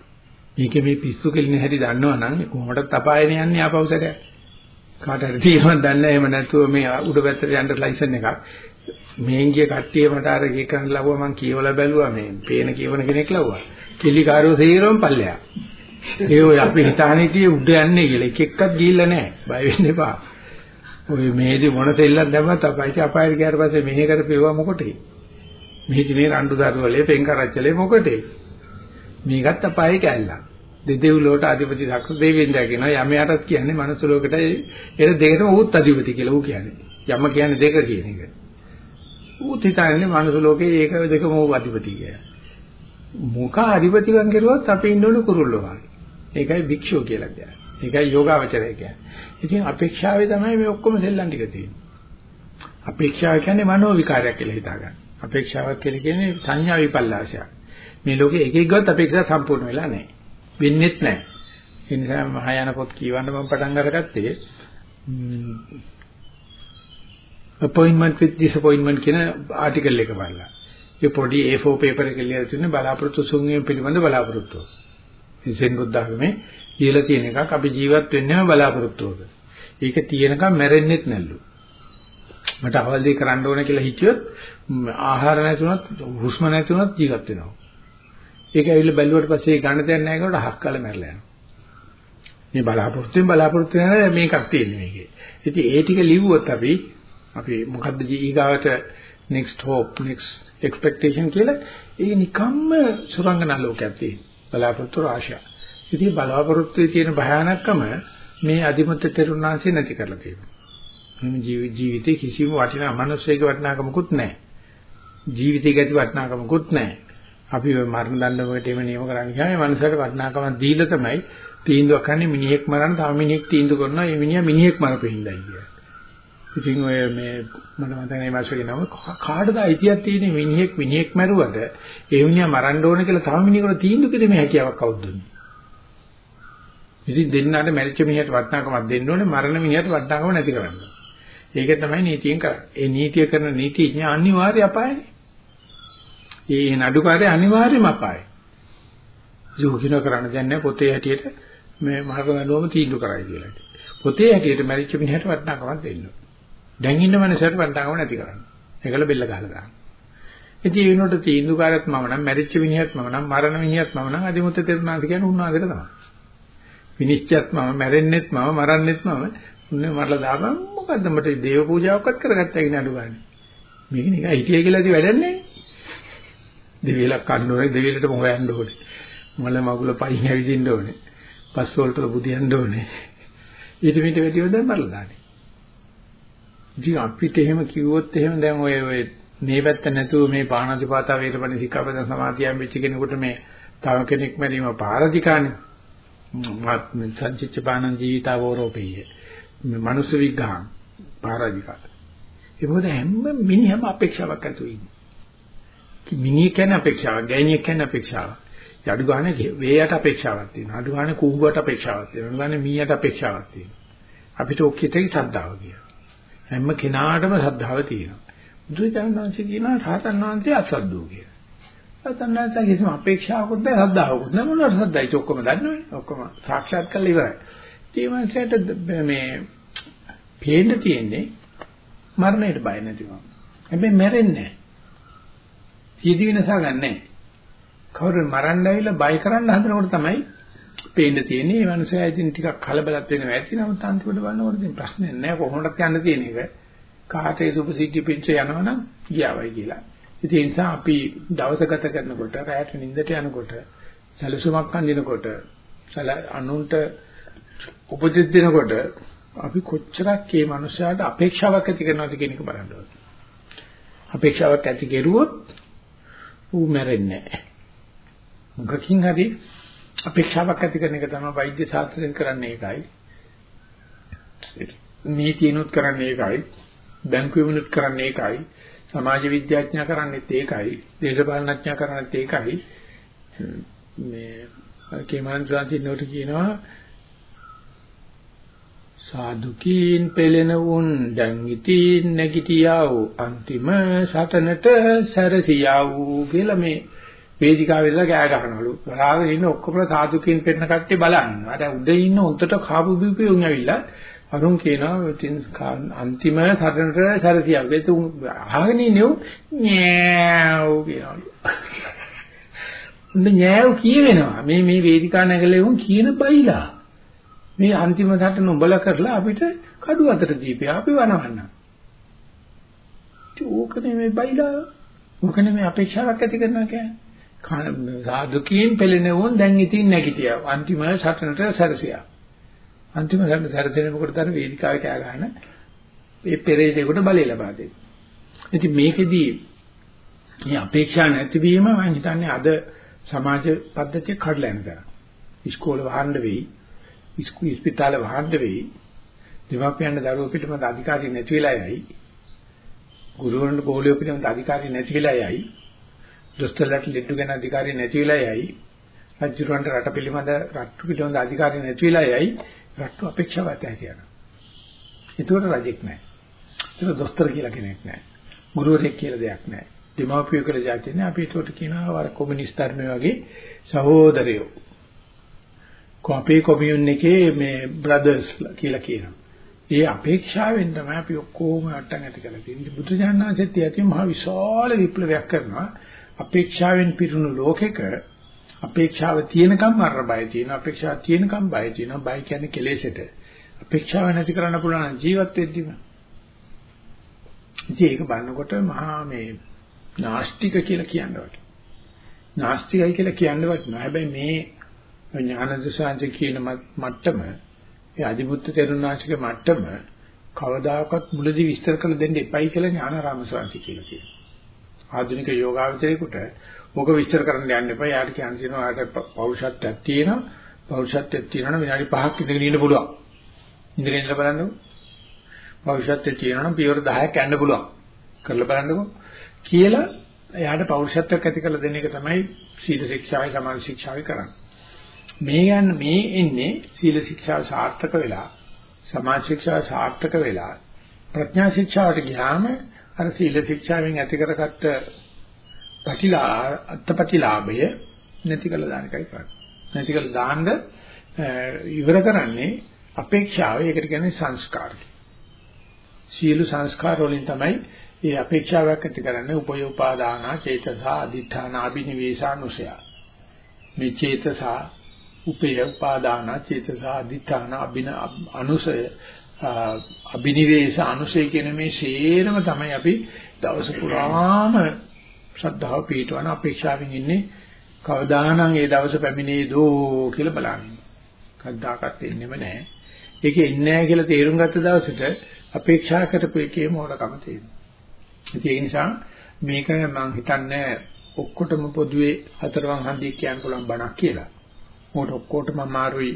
මේකේ මේ පිස්සු කෙලින හැටි දන්නවනම් කොහොමදත් අපායනේ යන්නේ ආපෞසට කාට හරි තියෙනවද දන්නේ එහෙම නැතුව මේ උඩ පැත්තට යන්න ලයිසන් එකක්. මේන් ගිය කට්ටිය මට අර ගේකන් ලව්වා මං කියවලා බැලුවා මේ. පේන කියවන කෙනෙක් ලව්වා කිලිකාරෝ සේරම පල්ලෙයා ඒ ඔය අපි හිතානේ tie උඩ යන්නේ කියලා එක එක්කත් ගිහිල්ලා නැහැ. බය වෙන්න එපා. ඔය මේදි මොන තෙල්ලක් දැම්මත් අපයිට අපායට ගියාට පස්සේ මෙහෙ කරපේවා මොකටේ? මෙහිදි මේ රණ්ඩු දරුවලේ පෙන් කරච්චලේ මොකටේ? මේකත් අපායේ කැල්ලක්. දෙදෙව් ලෝට අධිපති සක්‍ර දෙවියන්දා කියනවා යමයටත් කියන්නේ මනුස්ස ලෝකෙට එන දෙකටම උත් අධිපති කියලා ඌ කියන්නේ. යම කියන්නේ දෙක කියන එක. ඌත් හිතන්නේ මනුස්ස ලෝකේ ඒක දෙකම ඌ අධිපති කියලා. මොක අධිපතිවන් කෙරුවත් අපි ඉන්න ඕන කුරුල්ලෝ වගේ. ඒකයි භික්ෂුව කියලා කියන්නේ. ඒකයි යෝගාවචරය කියන්නේ. ඉතින් අපේක්ෂාවේ තමයි මේ ඔක්කොම සෙල්ලම් ටික තියෙන්නේ. අපේක්ෂාව කියන්නේ මනෝ විකාරයක් කියලා හිතා ගන්න. අපේක්ෂාවක් කියලා කියන්නේ සංඥා විපල්ලාශයක්. මේ ලෝකේ එක එකවත් අපේක්ෂා සම්පූර්ණ වෙලා නැහැ. වෙන්නේත් නැහැ. ඒ නිසා මහායාන පොත් කියවන්න මම පටන් අරගත්තේ appointment with disappointment කියන ආටිකල් එක බලලා. ඒ පොඩි A4 paper එක ලියලා තියෙන බලාපොරොත්තු සුන්ගේ පිළිබඳ බලාපොරොත්තු. ඉතින් බුද්ධ ධර්මයේ කියලා තියෙන එකක් අපි ජීවත් වෙන්නේම බලාපොරොත්තුවක. ඒක තියෙනකම් මැරෙන්නෙත් නැල්ලු. මට අවල් දෙයක් කරන්න ඕන කියලා හිතියොත් ආහාර නැතුණත් හුස්ම නැතුණත් ජීවත් වෙනවා. ඒක ඇවිල්ලා බැලුවට පස්සේ ගන්න දෙයක් නැහැ කියනකොට හක්කල මැරලා යනවා. මේ බලාපොරොත්තුෙන් බලාපොරොත්තු වෙන මේකක් තියෙන්නේ මේකේ. ඉතින් ඒ ටික ලිව්වොත් අපි අපි මොකද්ද ඊගාවට next hope next expectation කියලා ඒ නිකම්ම සුරංගනා ලෝකයක් තියෙනවා. බලාපොරොත්තු රාශිය. ඉතින් බලාපොරොත්තුේ තියෙන භයානකම මේ අදිමුත්ත තෙරුණාංශය නැති කරලා තියෙනවා. මේ ජීවිතේ කිසිම වටිනා මනුස්සයෙක් වටිනාකමකුත් නැහැ. ජීවිතේ ගැති වටිනාකමකුත් නැහැ. අපි මරණ දඬුවමකට එම නියම කරන්නේ නැහැ. මේ මනුස්සයට වටිනාකමක් දීලා තමයි තීන්දුවක් ගන්න මිනිහෙක් මරන්න තව මිනිහෙක් තීන්දුව කරනවා. මේ මිනිහා මිනිහෙක් මරපෙහිඳයි කියලා. ඉතින් ඔය මේ මට මතක නැහැ මාසෙක නම කාටද අයිතියක් තියෙන්නේ මිනිහෙක් මිනිහෙක් මැරුවද ඒ මිනිහා මරන්න ඕන කියලා තව මිනිහෙකුට තීන්දුව කිරීමේ හැකියාවක් කවුද දුන්නේ ඉතින් දෙන්නාට මැරිච්ච මිනිහට වටිනාකමක් දෙන්න ඕනේ මරණ මිනිහට වටිනාකම නැති කරන්න. ඒක තමයි නීතියෙන් කරන්නේ. ඒ නීතිය කරන නීතිඥ අනිවාර්ය අපායනේ. ඒ නඩුකාරය අනිවාර්යම අපායයි. ජෝකින කරන්න දෙන්නේ පොතේ හැටියට මේ මරණ තීන්දුව කරයි කියලා. පොතේ හැටියට මැරිච්ච මිනිහට වටිනාකමක් දෙන්න ඕනේ. දැන් ඉන්න මනසට වන්දාගම නැති කරන්න. ඒකල බෙල්ල ගහලා දාන්න. ඉතින් ඒ වෙනකොට තීන්දුවකාරත් මම නම් මැරිච්ච මිනිහත් මම නම් මරණ මිනිහත් මම නම් අදිමුත් තෙරුණාද කියන්නේ උන්වහන්සේට තමයි. විනිශ්චයත් මම මැරෙන්නෙත් මම මරන්නෙත් මම උන්නේ මරලා දාපන් මොකද්ද මට දේව පූජාවක්වත් කරගත්තා කියන අඩු ගන්න. මේක නිකන් හිටිය කියලා ඉති වැඩක් නැහැ. දෙවිලක් කන්න ඕනේ දෙවිලට හොයන්න ඕනේ. මල මගුල පයින් ඇවිදින්න ඕනේ. පස් වලට බුදියන්න ඕනේ. ඊට මිට වැඩිව දැන් මරලා දාන්නේ. ඉතින් අපිට එහෙම කිව්වොත් එහෙම දැන් ඔය ඔය මේ පැත්ත නැතුව මේ පාණාතිපාතා වේරපණ සික්ඛාපද සමාධියම් වෙච්ච කෙනෙකුට මේ තව කෙනෙක් මැරීම පාරදිකානේ. මාත් සංචිච්ච පාණන් ජීවිතාවෝරෝපෙය. මේ මනුස්ස විග්ඝාන පාරදිකා. ඒ මොකද හැම මිනිහම අපේක්ෂාවක් ඇතුව ඉන්නේ. මිනිහ කියන්නේ අපේක්ෂාවක්, ගෑණියෙක් කියන්නේ අපේක්ෂාවක්. අඩු ගානේ වේයට අපේක්ෂාවක් තියෙනවා. අඩු ගානේ කූඹුවට අපේක්ෂාවක් තියෙනවා. අඩු ගානේ මීයට අපේක්ෂාවක් තියෙනවා. අපිට ඔක්කිටේ ශ්‍රද්ධාව කියනවා. හැම කෙනාටම ශ්‍රද්ධාව තියෙනවා. බුදුචානන්සේ කියනවා රහතන් වහන්සේ අසද්දෝ කියලා. රහතන් වහන්සේ කිසිම අපේක්ෂාවකුත් නැහැ සද්ධාවකුත් නැහැ මොනවද සද්දයි ඔක්කොම දන්නවනේ. ඔක්කොම සාක්ෂාත් කරලා ඉවරයි. ඒ මනසට මේ පේන්න තියෙන්නේ මරණයට බය නැතිවම. හැබැයි මැරෙන්නේ නැහැ. සියදි වෙනසක් ගන්නෑ. කවුරු මරන්න ඇවිල්ලා බය කරන්න හදනකොට තමයි පේන්න තියෙන්නේ. මේ මනුස්සයා ඉතින් ටිකක් කලබලත් වෙනවා ඇති. නමුත් අන්තිමට බලනකොට ඉතින් ප්‍රශ්නයක් නෑ කොහොමදත් යන්න තියෙන එක. කාටේ සුපසිද්ධි පිංච යනවනම් ගියාවයි කියලා. ඉතින් ඒ නිසා අපි දවස ගත කරනකොට රැට නිින්දට යනකොට සැලසුමක් අඳිනකොට සල අනුන්ට උපදෙස් දෙනකොට අපි කොච්චරක් මේ මනුස්සයාට අපේක්ෂාවක් ඇති කරනවද කියන එක බලන්න ඕනේ. අපේක්ෂාවක් ඇති කෙරුවොත් ඌ මැරෙන්නේ නැහැ. මොකකින් හරි අපේක්ෂාවක් ඇති කරන එක තමයි වෛද්‍ය ශාස්ත්‍රයෙන් කරන්නේ ඒකයි. නීතියනොත් කරන්නේ ඒකයි. බැංකුවෙනුත් කරන්නේ ඒකයි. සමාජ විද්‍යාඥයා කරන්නේත් ඒකයි. දේශපාලනඥයා කරන්නේත් ඒකයි. මේ කේමන් සාන්තිනෝට කියනවා සාදුකීන් පෙළෙන උන් දැන් ඉතින් නැගිටියා වූ අන්තිම සටනට සැරසියා වූ කියලා මේ වේදිකාවේ ඉඳලා කෑ ගහනවලු. බලාගෙන ඉන්න ඔක්කොම සාදුකීන් පෙන්න කට්ටිය බලන්න. අර උඩ ඉන්න උන්ට කාපු බිපේ උන් ඇවිල්ලා අරුන් කියනවා ඉතින් අන්තිම සටනට සැරසියා. ඒක උන් අහගෙන ඉන්නේ නෑව් කියනවලු. උන් නෑව් කියවෙනවා. මේ මේ වේදිකා නැගලේ උන් කියන බයිලා. මේ අන්තිම සටන උඹලා කරලා අපිට කඩු අතට දීපේ අපි වනවන්න. ඒක ඕකනේ මේ බයිලා. ඕකනේ මේ අපේක්ෂාවක් ඇති කරනවා කියන්නේ. සාදුකීන් පෙළෙනවොන් දැන් ඉතින් නැගිටියා. අන්තිම සටනට සැරසියා. අන්තිම සටන සැරසෙනකොට තර වේදිකාවේ කෑ ගන්න මේ පෙරේතේකට බලය ලබා දෙන්න. ඉතින් මේකෙදී මේ අපේක්ෂා නැතිවීම මම හිතන්නේ අද සමාජ පද්ධතිය කඩලා යන තරම්. ඉස්කෝලේ වහන්න වෙයි ඉස්පිතාලේ වහන්න වෙයි. දෙමාපියන් දරුවෝ පිටමද අධිකාරිය නැති වෙලා යයි. ගුරුවරුන්ට ගෝලියෝ පිටමද අධිකාරිය නැති වෙලා යයි. දොස්තරලට ලෙඩු ගැන අධිකාරිය නැති වෙලා යයි. රජුරවන්ට රට පිළිබඳ රට්ටු පිළිබඳ අධිකාරිය නැති වෙලා යයි. රට්ටු අපේක්ෂාවත් ඇති යනවා. ඒතකොට රජෙක් නැහැ. ඒක දොස්තර කියලා කෙනෙක් නැහැ. ගුරුවරයෙක් කියලා දෙයක් නැහැ. දෙමාපියෝ කියලා જાති නැහැ. අපි ඒකට කියනවා වර කොමියුනිස්ට් ධර්මයේ වගේ සහෝදරයෝ අපේ කොමියුන් එකේ මේ බ්‍රදර්ස් කියලා කියනවා. ඒ අපේක්ෂාවෙන් තමයි අපි ඔක්කොම අට්ටන් ඇති කරලා තියෙන්නේ. බුදුජානනාංශෙත් යටි මහ විශාල විප්ලවයක් කරනවා. අපේක්ෂාවෙන් පිරුණු ලෝකෙක අපේක්ෂාව තියෙනකම් අර බය තියෙනවා. අපේක්ෂාව තියෙනකම් බය තියෙනවා. බය කියන්නේ කෙලෙසට. අපේක්ෂාව නැති කරන්න පුළුවන් ජීවත් වෙද්දිම. ඉතින් ඒක බලනකොට මහා මේ නාස්තික කියලා කියනවා. නාස්තිකයි කියලා කියන්නවත් නෑ. හැබැයි මේ ඥානදසාන්ති කියන මට්ටම ඒ අදිමුත්ත තෙරුණාංශික මට්ටම කවදාකවත් මුලදී විස්තර කරලා දෙන්න එපයි කියලා ඥානාරාම ස්වාමීන් කියලා කියනවා. ආධුනික යෝගාවචරේකට මොක විස්තර කරන්න යන්න එපා. යාට කියනවා ආට පෞරුෂත්වයක් තියෙනවා. පෞරුෂත්වයක් තියෙනවා නම් විනාඩි 5ක් ඉඳගෙන ඉන්න පුළුවන්. ඉඳගෙන ඉන්න බලන්නකො. පෞරුෂත්වයක් තියෙනවා නම් පියවර 10ක් යන්න පුළුවන්. කරලා බලන්නකො. කියලා එයාට පෞරුෂත්වයක් ඇති කරලා දෙන එක තමයි සීල ශික්ෂාවයි සමාධි ශික්ෂාවයි කරන්නේ. මේ යන මේ එන්නේ සීල ශික්ෂා සාර්ථක වෙලා සමාජ ශික්ෂා සාර්ථක වෙලා ප්‍රඥා ශික්ෂාවට ගියාම අර සීල ශික්ෂාවෙන් ඇති කරගත්ත ප්‍රතිලා අත්පටිලාභය නැති කළ දාන එකයි කරන්නේ. නැති කළ දාන්න ඉවර කරන්නේ අපේක්ෂාව. ඒකට කියන්නේ සංස්කාර. සීල සංස්කාර වලින් තමයි මේ අපේක්ෂාවක් ඇති කරන්නේ උපයෝපාදාන චේතසා අදිඨාන අබිනිවේෂානුසය. මේ චේතසා උපේ උපාදාන චේතස අධිඨාන අබින අනුසය අබිනිවේෂ අනුසය කියන මේ ශේරම තමයි අපි දවස පුරාම ශ්‍රද්ධාව පිටවන අපේක්ෂාවෙන් ඉන්නේ කවදානම් ඒ දවස පැමිණේදෝ කියලා බලන්නේ. කද්දාකත් එන්නෙම නැහැ. ඒක එන්නේ නැහැ කියලා තේරුම් ගත්ත දවසට අපේක්ෂා කරපු එකේ මොඩකම තියෙනවා. ඒ නිසා මේක මම හිතන්නේ ඔක්කොටම පොදුවේ හතරවන් හන්දියක් කියන්න පුළුවන් බණක් කියලා. මොකට ඔක්කොටම අමාරුයි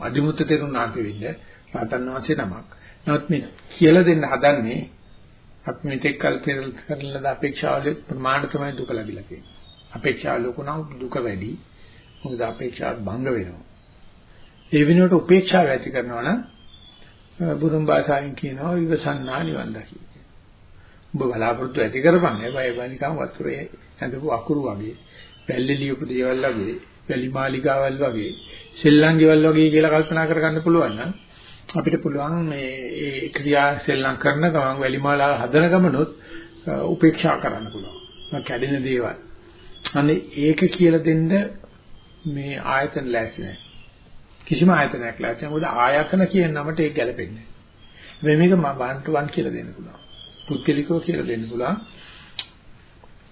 අදිමුත්ත තේරුණාට වෙන්නේ රහතන් වහන්සේ නමක්. නමුත් මේ කියලා දෙන්න හදන්නේ අපි මෙතෙක් කල් කරන අපේක්ෂාවල ප්‍රමාණ තමයි දුක ලැබිලා තියෙන්නේ. අපේක්ෂාව ලොකු නම් දුක වැඩි. මොකද අපේක්ෂාව භංග වෙනවා. ඒ වෙනුවට උපේක්ෂාව ඇති කරනවා නම් බුදුන් භාෂාවෙන් කියනවා විවසන්නා නිවන් දකි. ඔබ බලාපොරොත්තු ඇති කරපන්. හැබැයි ඒවා නිකන් වතුරේ ඇඳපු අකුරු වගේ, වැල්ලේ ලියපු දේවල් වගේ, වැලි මාලිගාවල් වගේ, සෙල්ලම් ගෙවල් වගේ කියලා කල්පනා කරගන්න පුළුවන් නම් අපිට පුළුවන් මේ ඒ ක්‍රියා සෙල්ලම් කරන ගමන් වැලි මාලා හදන ගමනොත් උපේක්ෂා කරන්න පුළුවන්. කැඩෙන දේවල්. අනේ ඒක කියලා දෙන්න මේ ආයතන ලෑස්ති නැහැ. කිසිම ආයතනයක් ලෑස්ති නැහැ. මොකද ආයතන කියන නමට ඒක ගැලපෙන්නේ නැහැ. මේක one to one කියලා දෙන්න පුළුවන්. පුද්ගලිකව කියලා දෙන්න පුළුවන්.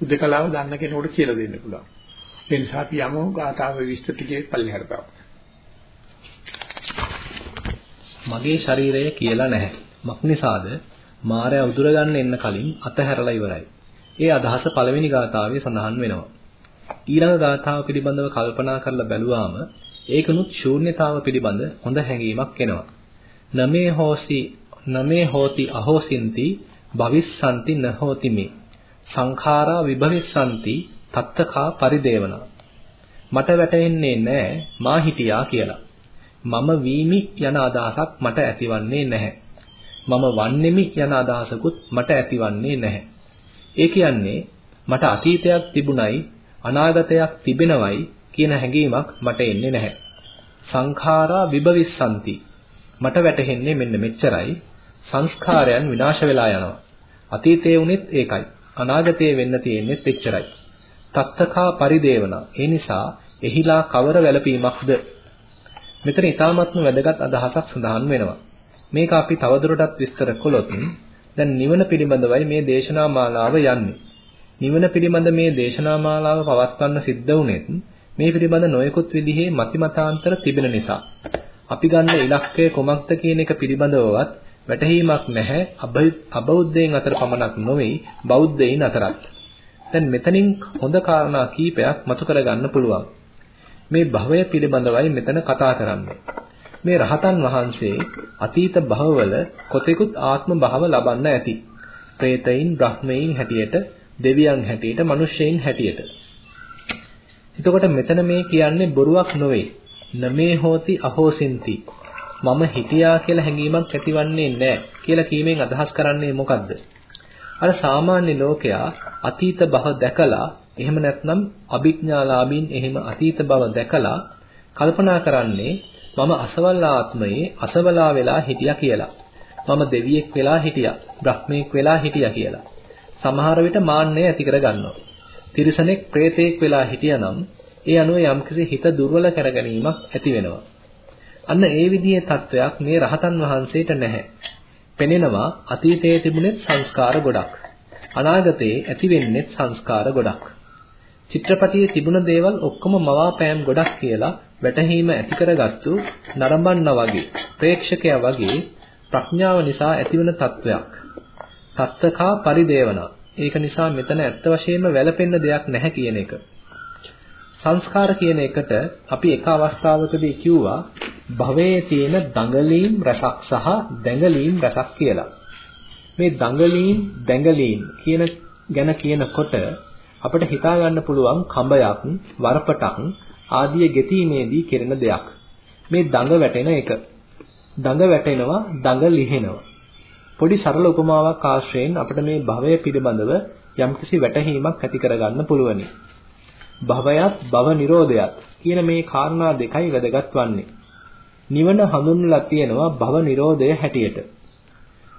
උදකලාව දන්න කෙනෙකුට කියලා දෙන්න පුළුවන්. ඒ නිසා අපි යමු ගාථාව විස්තර ටිකේ පල්ලෙහාට තාම. මගේ ශරීරය කියලා නැහැ. මක්නිසාද මායя උදුර ගන්න එන්න කලින් අතහැරලා ඉවරයි. ඒ අදහස පළවෙනි ගාථාවේ සඳහන් වෙනවා. ඊළඟ ගාථාව පිළිබඳව කල්පනා කරලා බැලුවාම ඒකනුත් ශූන්‍යතාව පිළිබඳ හොඳ හැඟීමක් එනවා. නමේ හෝසි නමේ හෝති අහෝසින්ති භවිස්සanti නහෝති මේ සංඛාරා විභවිස්සanti තත්තකා පරිදේවනා මට වැටෙන්නේ නැහැ මා හිටියා කියලා මම වීමි යන අදහසක් මට ඇතිවන්නේ නැහැ මම වන්නෙමි යන අදහසකුත් මට ඇතිවන්නේ නැහැ ඒ කියන්නේ මට අතීතයක් තිබුණයි අනාගතයක් තිබෙනවයි කියන හැඟීමක් මට එන්නේ නැහැ. සංඛාරා විභවිස්සanti මට වැටහෙන්නේ මෙන්න මෙච්චරයි. සංස්කාරයන් විනාශ වෙලා යනවා. අතීතයේ වුණෙත් ඒකයි. අනාගතයේ වෙන්න තියෙන්නේත් එච්චරයි. තත්තකා පරිදේවනා. ඒ නිසා එහිලා කවර වැළපීමක්ද? මෙතන ඊ타මත්ම වැදගත් අදහසක් සඳහන් වෙනවා. මේක අපි තවදුරටත් විස්තර කළොත් දැන් නිවන පිළිබඳවයි මේ දේශනා මාලාව යන්නේ. නිවන පිළිබඳ මේ දේශනා මාලාව පවත්වන්න සිද්ධ වුණෙත් මේ පිළිබඳ නොයෙකුත් විදිහේ මතිමතාන්තර තිබෙන නිසා. අපි ගන්න ඉලක්කය කොමක්ද කියන එක පිළිබඳවවත් වැටහීමක් නැහැ අබෞද්ධයන් අතර පමණක් නොවේ බෞද්ධයින් අතරත්. දැන් මෙතනින් හොඳ කාරණා කීපයක් මතු කරගන්න පුළුවන්. මේ භවය පිළිබඳවයි මෙතන කතා කරන්නේ. මේ රහතන් වහන්සේ අතීත භවවල කොතෙකුත් ආත්ම භව ලබන්න ඇති. പ്രേතයින් බ්‍රහ්මයින් හැටියට, දෙවියන් හැටියට, මිනිස්සෙයින් හැටියට. එතකොට මෙතන මේ කියන්නේ බොරුවක් නොවේ. නමේ හෝති අහෝසින්ති. මම හිටියා කියලා හැඟීමක් ඇතිවන්නේ නැහැ කියලා කීමෙන් අදහස් කරන්නේ මොකද්ද? අර සාමාන්‍ය ලෝකයා අතීත භව දැකලා එහෙම නැත්නම් අභිඥාලාභීන් එහෙම අතීත භව දැකලා කල්පනා කරන්නේ මම අසවල් ආත්මයේ අසවලා වෙලා හිටියා කියලා. මම දෙවියෙක් වෙලා හිටියා, බ්‍රහ්මෙක් වෙලා හිටියා කියලා. සමහර විට මාන්නය ඇති කර ගන්නවා. තිරිසනෙක් ප්‍රේතෙක් වෙලා හිටියානම් ඒ අනුව යම්කිසි හිත දුර්වල කර ගැනීමක් ඇති වෙනවා. අන්න ඒ විදිහේ තත්වයක් මේ රහතන් වහන්සේට නැහැ. පෙනෙනවා අතීතයේ තිබුණෙත් සංස්කාර ගොඩක්. අනාගතයේ ඇති වෙන්නෙත් සංස්කාර ගොඩක්. චිත්‍රපටියේ තිබුණ දේවල් ඔක්කොම මවාපෑම් ගොඩක් කියලා වැටහීම ඇති කරගත්තු නරඹන්න වගේ ප්‍රේක්ෂකයා වගේ ප්‍රඥාව නිසා ඇතිවන තත්වයක්. තත්තකා පරිදේවනා. ඒක නිසා මෙතන ඇත්ත වශයෙන්ම වැළපෙන්න දෙයක් නැහැ කියන එක. සංස්කාර කියන එකට අපි එක අවස්ථාවකදී කිව්වා භවයේ තියෙන දඟලීම් රසක් සහ දැඟලීම් රසක් කියලා. මේ දඟලීම් දැඟලීම් කියන ගැන කියනකොට අපිට හිතා ගන්න පුළුවන් කඹයක් වරපටක් ආදිය ගෙතීමේදී කෙරෙන දෙයක්. මේ දඟ වැටෙන එක. දඟ වැටෙනවා දඟ ලිහෙනවා. පොඩි සරල උපමාවක් ආශ්‍රයෙන් අපිට මේ භවය පිළිබඳව යම්කිසි වැටහීමක් ඇති කරගන්න පුළුවනි. භවයත් භව නිරෝධයත් කියන මේ කාරණා දෙකයි වැදගත් වන්නේ. නිවන හඳුන්වලා තියෙනවා භව නිරෝධය හැටියට.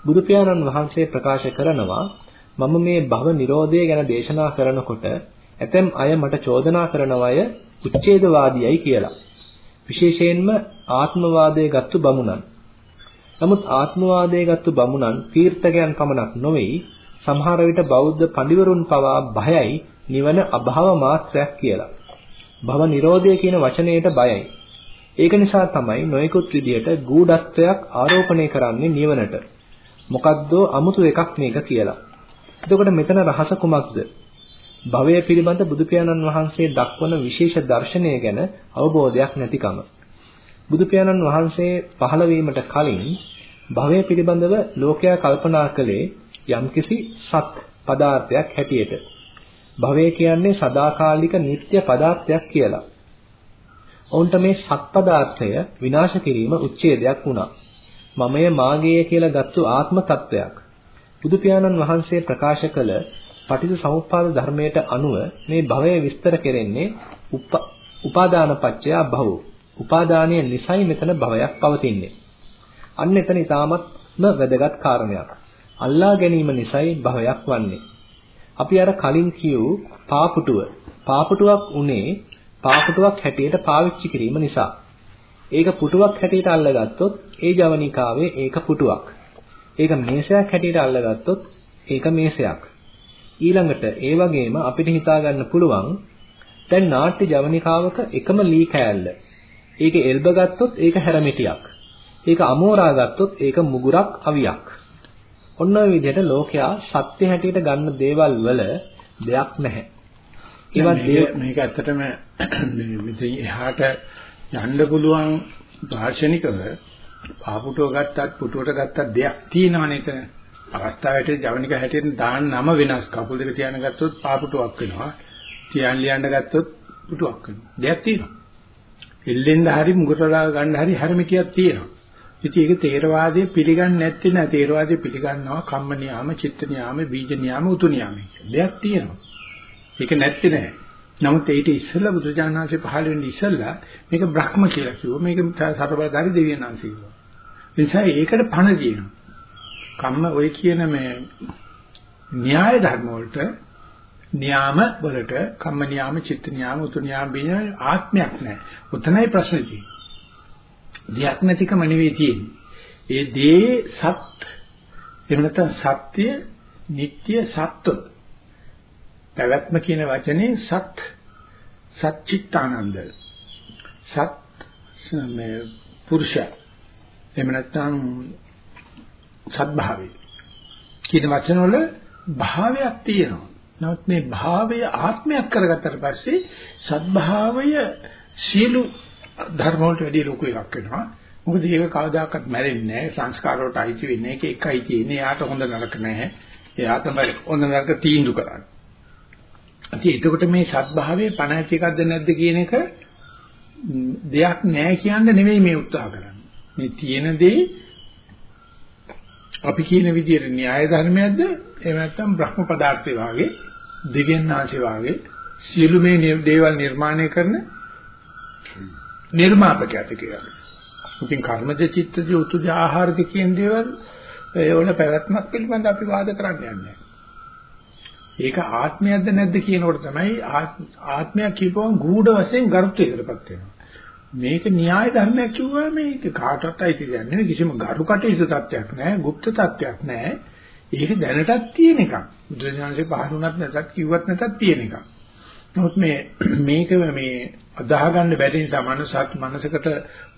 බුදු පියාණන් වහන්සේ ප්‍රකාශ කරනවා මම මේ භව නිරෝධය ගැන දේශනා කරනකොට ඇතැම් අය මට චෝදනා කරනවය උච්ඡේදවාදීයි කියලා. විශේෂයෙන්ම ආත්මවාදයේ ගත්තු බමුණන්. නමුත් ආත්මවාදයේ ගත්තු බමුණන් තීර්ථකයන් පමණක් නොවේයි සමහර විට බෞද්ධ පඬිවරුන් පවා භයයි නිවන අභාව මාත්‍රයක් කියලා. භව නිරෝධය කියන වචනයට බයයි. ඒක නිසා තමයි නොයෙකුත් විදියට ගූඪත්වයක් ආරෝපණය කරන්නේ නිවනට. මොකද්දෝ අමුතු එකක් මේක කියලා. එතකොට මෙතන රහස කුමක්ද? භවය පිළිබඳ බුදු පියාණන් වහන්සේ දක්වන විශේෂ දර්ශනය ගැන අවබෝධයක් නැතිකම. බුදු පියාණන් වහන්සේ පහළ වීමට කලින් භවය පිළිබඳව ලෝකයා කල්පනා කළේ යම්කිසි සත් පදාර්ථයක් හැටියට. භවය කියන්නේ සදාකාලික නিত্য පදාර්ථයක් කියලා. ඔවුන්ට මේ සත් පදාර්ථය විනාශ කිරීම උච්ඡේදයක් වුණා. මමය මාගේය කියලා ගත්තු ආත්ම తত্ত্বයක්. බුදු පියාණන් වහන්සේ ප්‍රකාශ කළ පටිච්චසමුප්පාද ධර්මයට අනුව මේ භවය විස්තර කෙරෙන්නේ උපාදාන පත්‍ය භව. උපාදානීය නිසයි මෙතන භවයක් පවතින්නේ. අන්න එතන ඊටාත්ම වැදගත් කාරණයක්. අල්ලා ගැනීම නිසයි භවයක් වන්නේ. අපි අර කලින් කියූ පාපුටුව පාපුටුවක් උනේ පාපුටුවක් හැටියට පාවිච්චි කිරීම නිසා. ඒක පුටුවක් හැටියට අල්ලගත්තොත් ඒ ජවනිකාවේ ඒක පුටුවක්. ඒක මේසයක් හැටියට අල්ලගත්තොත් ඒක මේසයක්. ඊළඟට ඒ වගේම අපිට හිතා ගන්න පුළුවන් දැන් නාට්‍ය ජවනිකාවක එකම ලී කෑල්ල. ඒක එල්බ ගත්තොත් ඒක හැරමිටියක්. ඒක අමෝරා ගත්තොත් ඒක මුගුරක් අවියක්. ඔන්න ඔය විදිහට ලෝකයා සත්‍ය හැටියට ගන්න දේවල් වල දෙයක් නැහැ. ඒවත් මේක ඇත්තටම මෙතන එහාට යන්න පුළුවන් දාර්ශනිකව පාපුටුව ගත්තත් පුටුවට ගත්තත් දෙයක් තියෙනවනේ එතන. අවස්ථාවට ජවනික හැටියට දාන්න නම වෙනස්. කකුල් දෙක තියාන ගත්තොත් පාපුටුවක් වෙනවා. තියන් ලියන්න ගත්තොත් පුටුවක් වෙනවා. දෙයක් තියෙනවා. එල්ලෙන්න හරි මුගටලා ගන්න හරි හැරමිටියක් තියෙනවා. ඉතින් ඒක තේරවාදයේ පිළිගන්නේ නැති නෑ. තේරවාදයේ පිළිගන්නවා කම්ම නියාම, චිත්ත නියාම, බීජ නියාම, උතු නියාම. දෙයක් තියෙනවා. ඒක නැත්තේ නෑ. නමුත් ඊට ඉස්සෙල්ලා බුදුජානනාංශේ පහළ වෙන්නේ ඉස්සෙල්ලා මේක බ්‍රහ්ම කියලා කිව්වා. මේක සතරබලධාරි දෙවියන් වහන්සේ කිව්වා. ඒ නිසා ඒකට පණ දිනනවා. කම්ම ඔය කියන මේ න්‍යාය ධර්ම වලට න්‍යාම වලට කම්ම න්‍යාම චිත්ත න්‍යාම උතු න්‍යාම බින ආත්මයක් නැහැ. උතනයි ප්‍රශ්නේ තියෙන්නේ. දෙයක් නැතිකම නෙවෙයි තියෙන්නේ. ඒ දේ සත් එහෙම නැත්නම් සත්‍ය, නিত্য, සත්ව පැවැත්ම කියන වචනේ සත් සච්චිත්තානන්ද සත් මේ පුරුෂය එහෙම නැත්නම් සත්භාවය කියන වචන වල භාවයක් තියෙනවා. නමුත් මේ භාවය ආත්මයක් කරගත්තට පස්සේ සත්භාවය සියලු ධර්ම වලට වැඩි ලොකු එකක් වෙනවා. මොකද ඒක කවදාකවත් මැරෙන්නේ නැහැ. සංස්කාර වලට අයිති වෙන්නේ. ඒක එකයි තියෙන්නේ. එයාට හොඳ නරක නැහැ. එයා තමයි හොඳ නරක තීන්දුව කරන්නේ. ඉතින් එතකොට මේ සත්භාවයේ පණ ඇති එකක්ද නැද්ද කියන එක දෙයක් නැහැ කියන්න නෙවෙයි මේ උත්සාහ කරන්නේ. මේ තියෙන දේ අපි කියන විදිහට න්‍යාය ධර්මයක්ද එහෙම නැත්නම් බ්‍රහ්ම පදාර්ථය වාගේ දෙවියන් ආශි වාගේ සියලු මේ දේවල් නිර්මාණය කරන නිර්මාපකයාට කියලා. ඉතින් කර්මජ චිත්තජ උතුජ ආහාරද කියන දේවල් ඒවල පැවැත්මක් පිළිබඳ අපි වාද කරන්න යන්නේ. ඒක ආත්මයක්ද නැද්ද කියනකොට තමයි ආත්මයක් කියපුවම ගුඪ වශයෙන් ගරුත්වයකටපත් වෙනවා. මේක න්‍යාය ධර්මයක් කිව්වා මේක කාටවත් අයිති දෙයක් නෙවෙයි. කිසිම ගරු කටයුතු තත්ත්වයක් නැහැ গুপ্ত තත්ත්වයක් නැහැ. ඒක දැනටත් තියෙන එකක්. බුදුසසුනේ පහළ වුණත් නැතත් කිව්වත් නැතත් තියෙන එකක්. නමුත් මේ [CLEARS THROAT] මේක මේ අදාහ ගන්න බැරි නිසා මනසත් මනසකට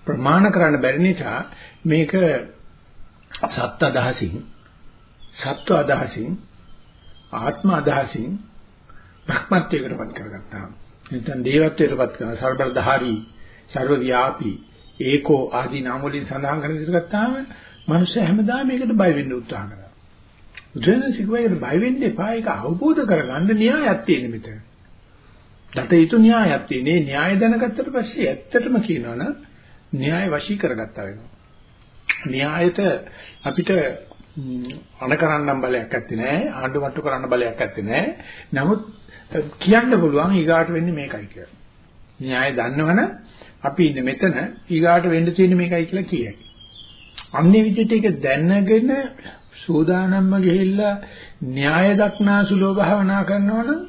ප්‍රමාණ කරන්න බැරි නිසා මේක සත්ත්ව අදහසින් සත්ත්ව අදහසින් ආත්ම අදහසින් භක්මත්වයකටපත් කරගත්තා. නැත්නම් දේවත්වයටපත් කරන සර්බලධාරී ਸਰවව්‍යාපී, ඒකෝ ආදී නාම වලින් සඳහන් කරන විදිහට ගත්තාම මනුස්සය හැමදාම මේකට බය වෙන්න උත්සාහ කරනවා. ජනසිකවයට බය වෙන්න එපා. ඒක අවබෝධ කරගන්න න්‍යායක් තියෙන මෙතන. දත යුතු න්‍යායක් තියෙන. මේ න්‍යාය දැනගත්තට පස්සේ ඇත්තටම කියනවනම් න්‍යාය වශී කරගත්තා වෙනවා. න්‍යායට අපිට අණ කරන්නම් බලයක් ඇත්තේ නැහැ ආණ්ඩු මට්ටු කරන්න බලයක් ඇත්තේ නැහැ නමුත් කියන්න පුළුවන් ඊගාට වෙන්නේ මේකයි කියලා. න්‍යාය දන්නවනම් අපි ඉන්නේ මෙතන ඊගාට වෙන්න තියෙන්නේ මේකයි කියලා කියයි. අන්නේ විදිහට ඒක දැනගෙන සූදානම්ම ගිහිල්ලා න්‍යාය දක්නාසුලෝ භාවනා කරනවනම්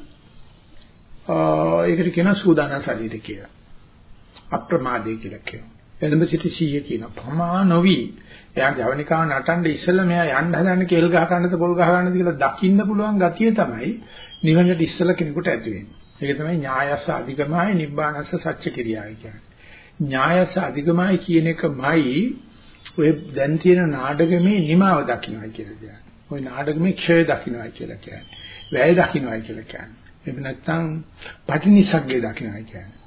ඒකට කියනවා සූදානම් ශරීරය කියලා. අප්‍රමාදේ කියලා කියනවා. එළඹ සිටි සීය කියන ප්‍රමා නොවි එයා ජවනිකාව නටන්න ඉස්සෙල්ලා මෙයා යන්න හදන්නේ කේල් ගහ ගන්නද පොල් ගහ ගන්නද කියලා දකින්න පුළුවන් ගතිය තමයි නිවනට ඉස්සෙල්ලා කෙනෙකුට ඇති වෙන්නේ. ඒක තමයි ඥායස්ස අධිගමයි නිබ්බානස්ස සත්‍ය කිරියායි කියන්නේ. ඥායස්ස අධිගමයි කියන එකමයි ඔය දැන් තියෙන නාඩගමේ නිමාව දකින්නයි කියලා කියන්නේ. ওই නාඩගමේ ක්ෂය දකින්නයි කියලා කියන්නේ. වැය දකින්නයි කියලා කියන්නේ. එහෙම නැත්නම් පටිනිසග්ගේ දකින්නයි කියන්නේ.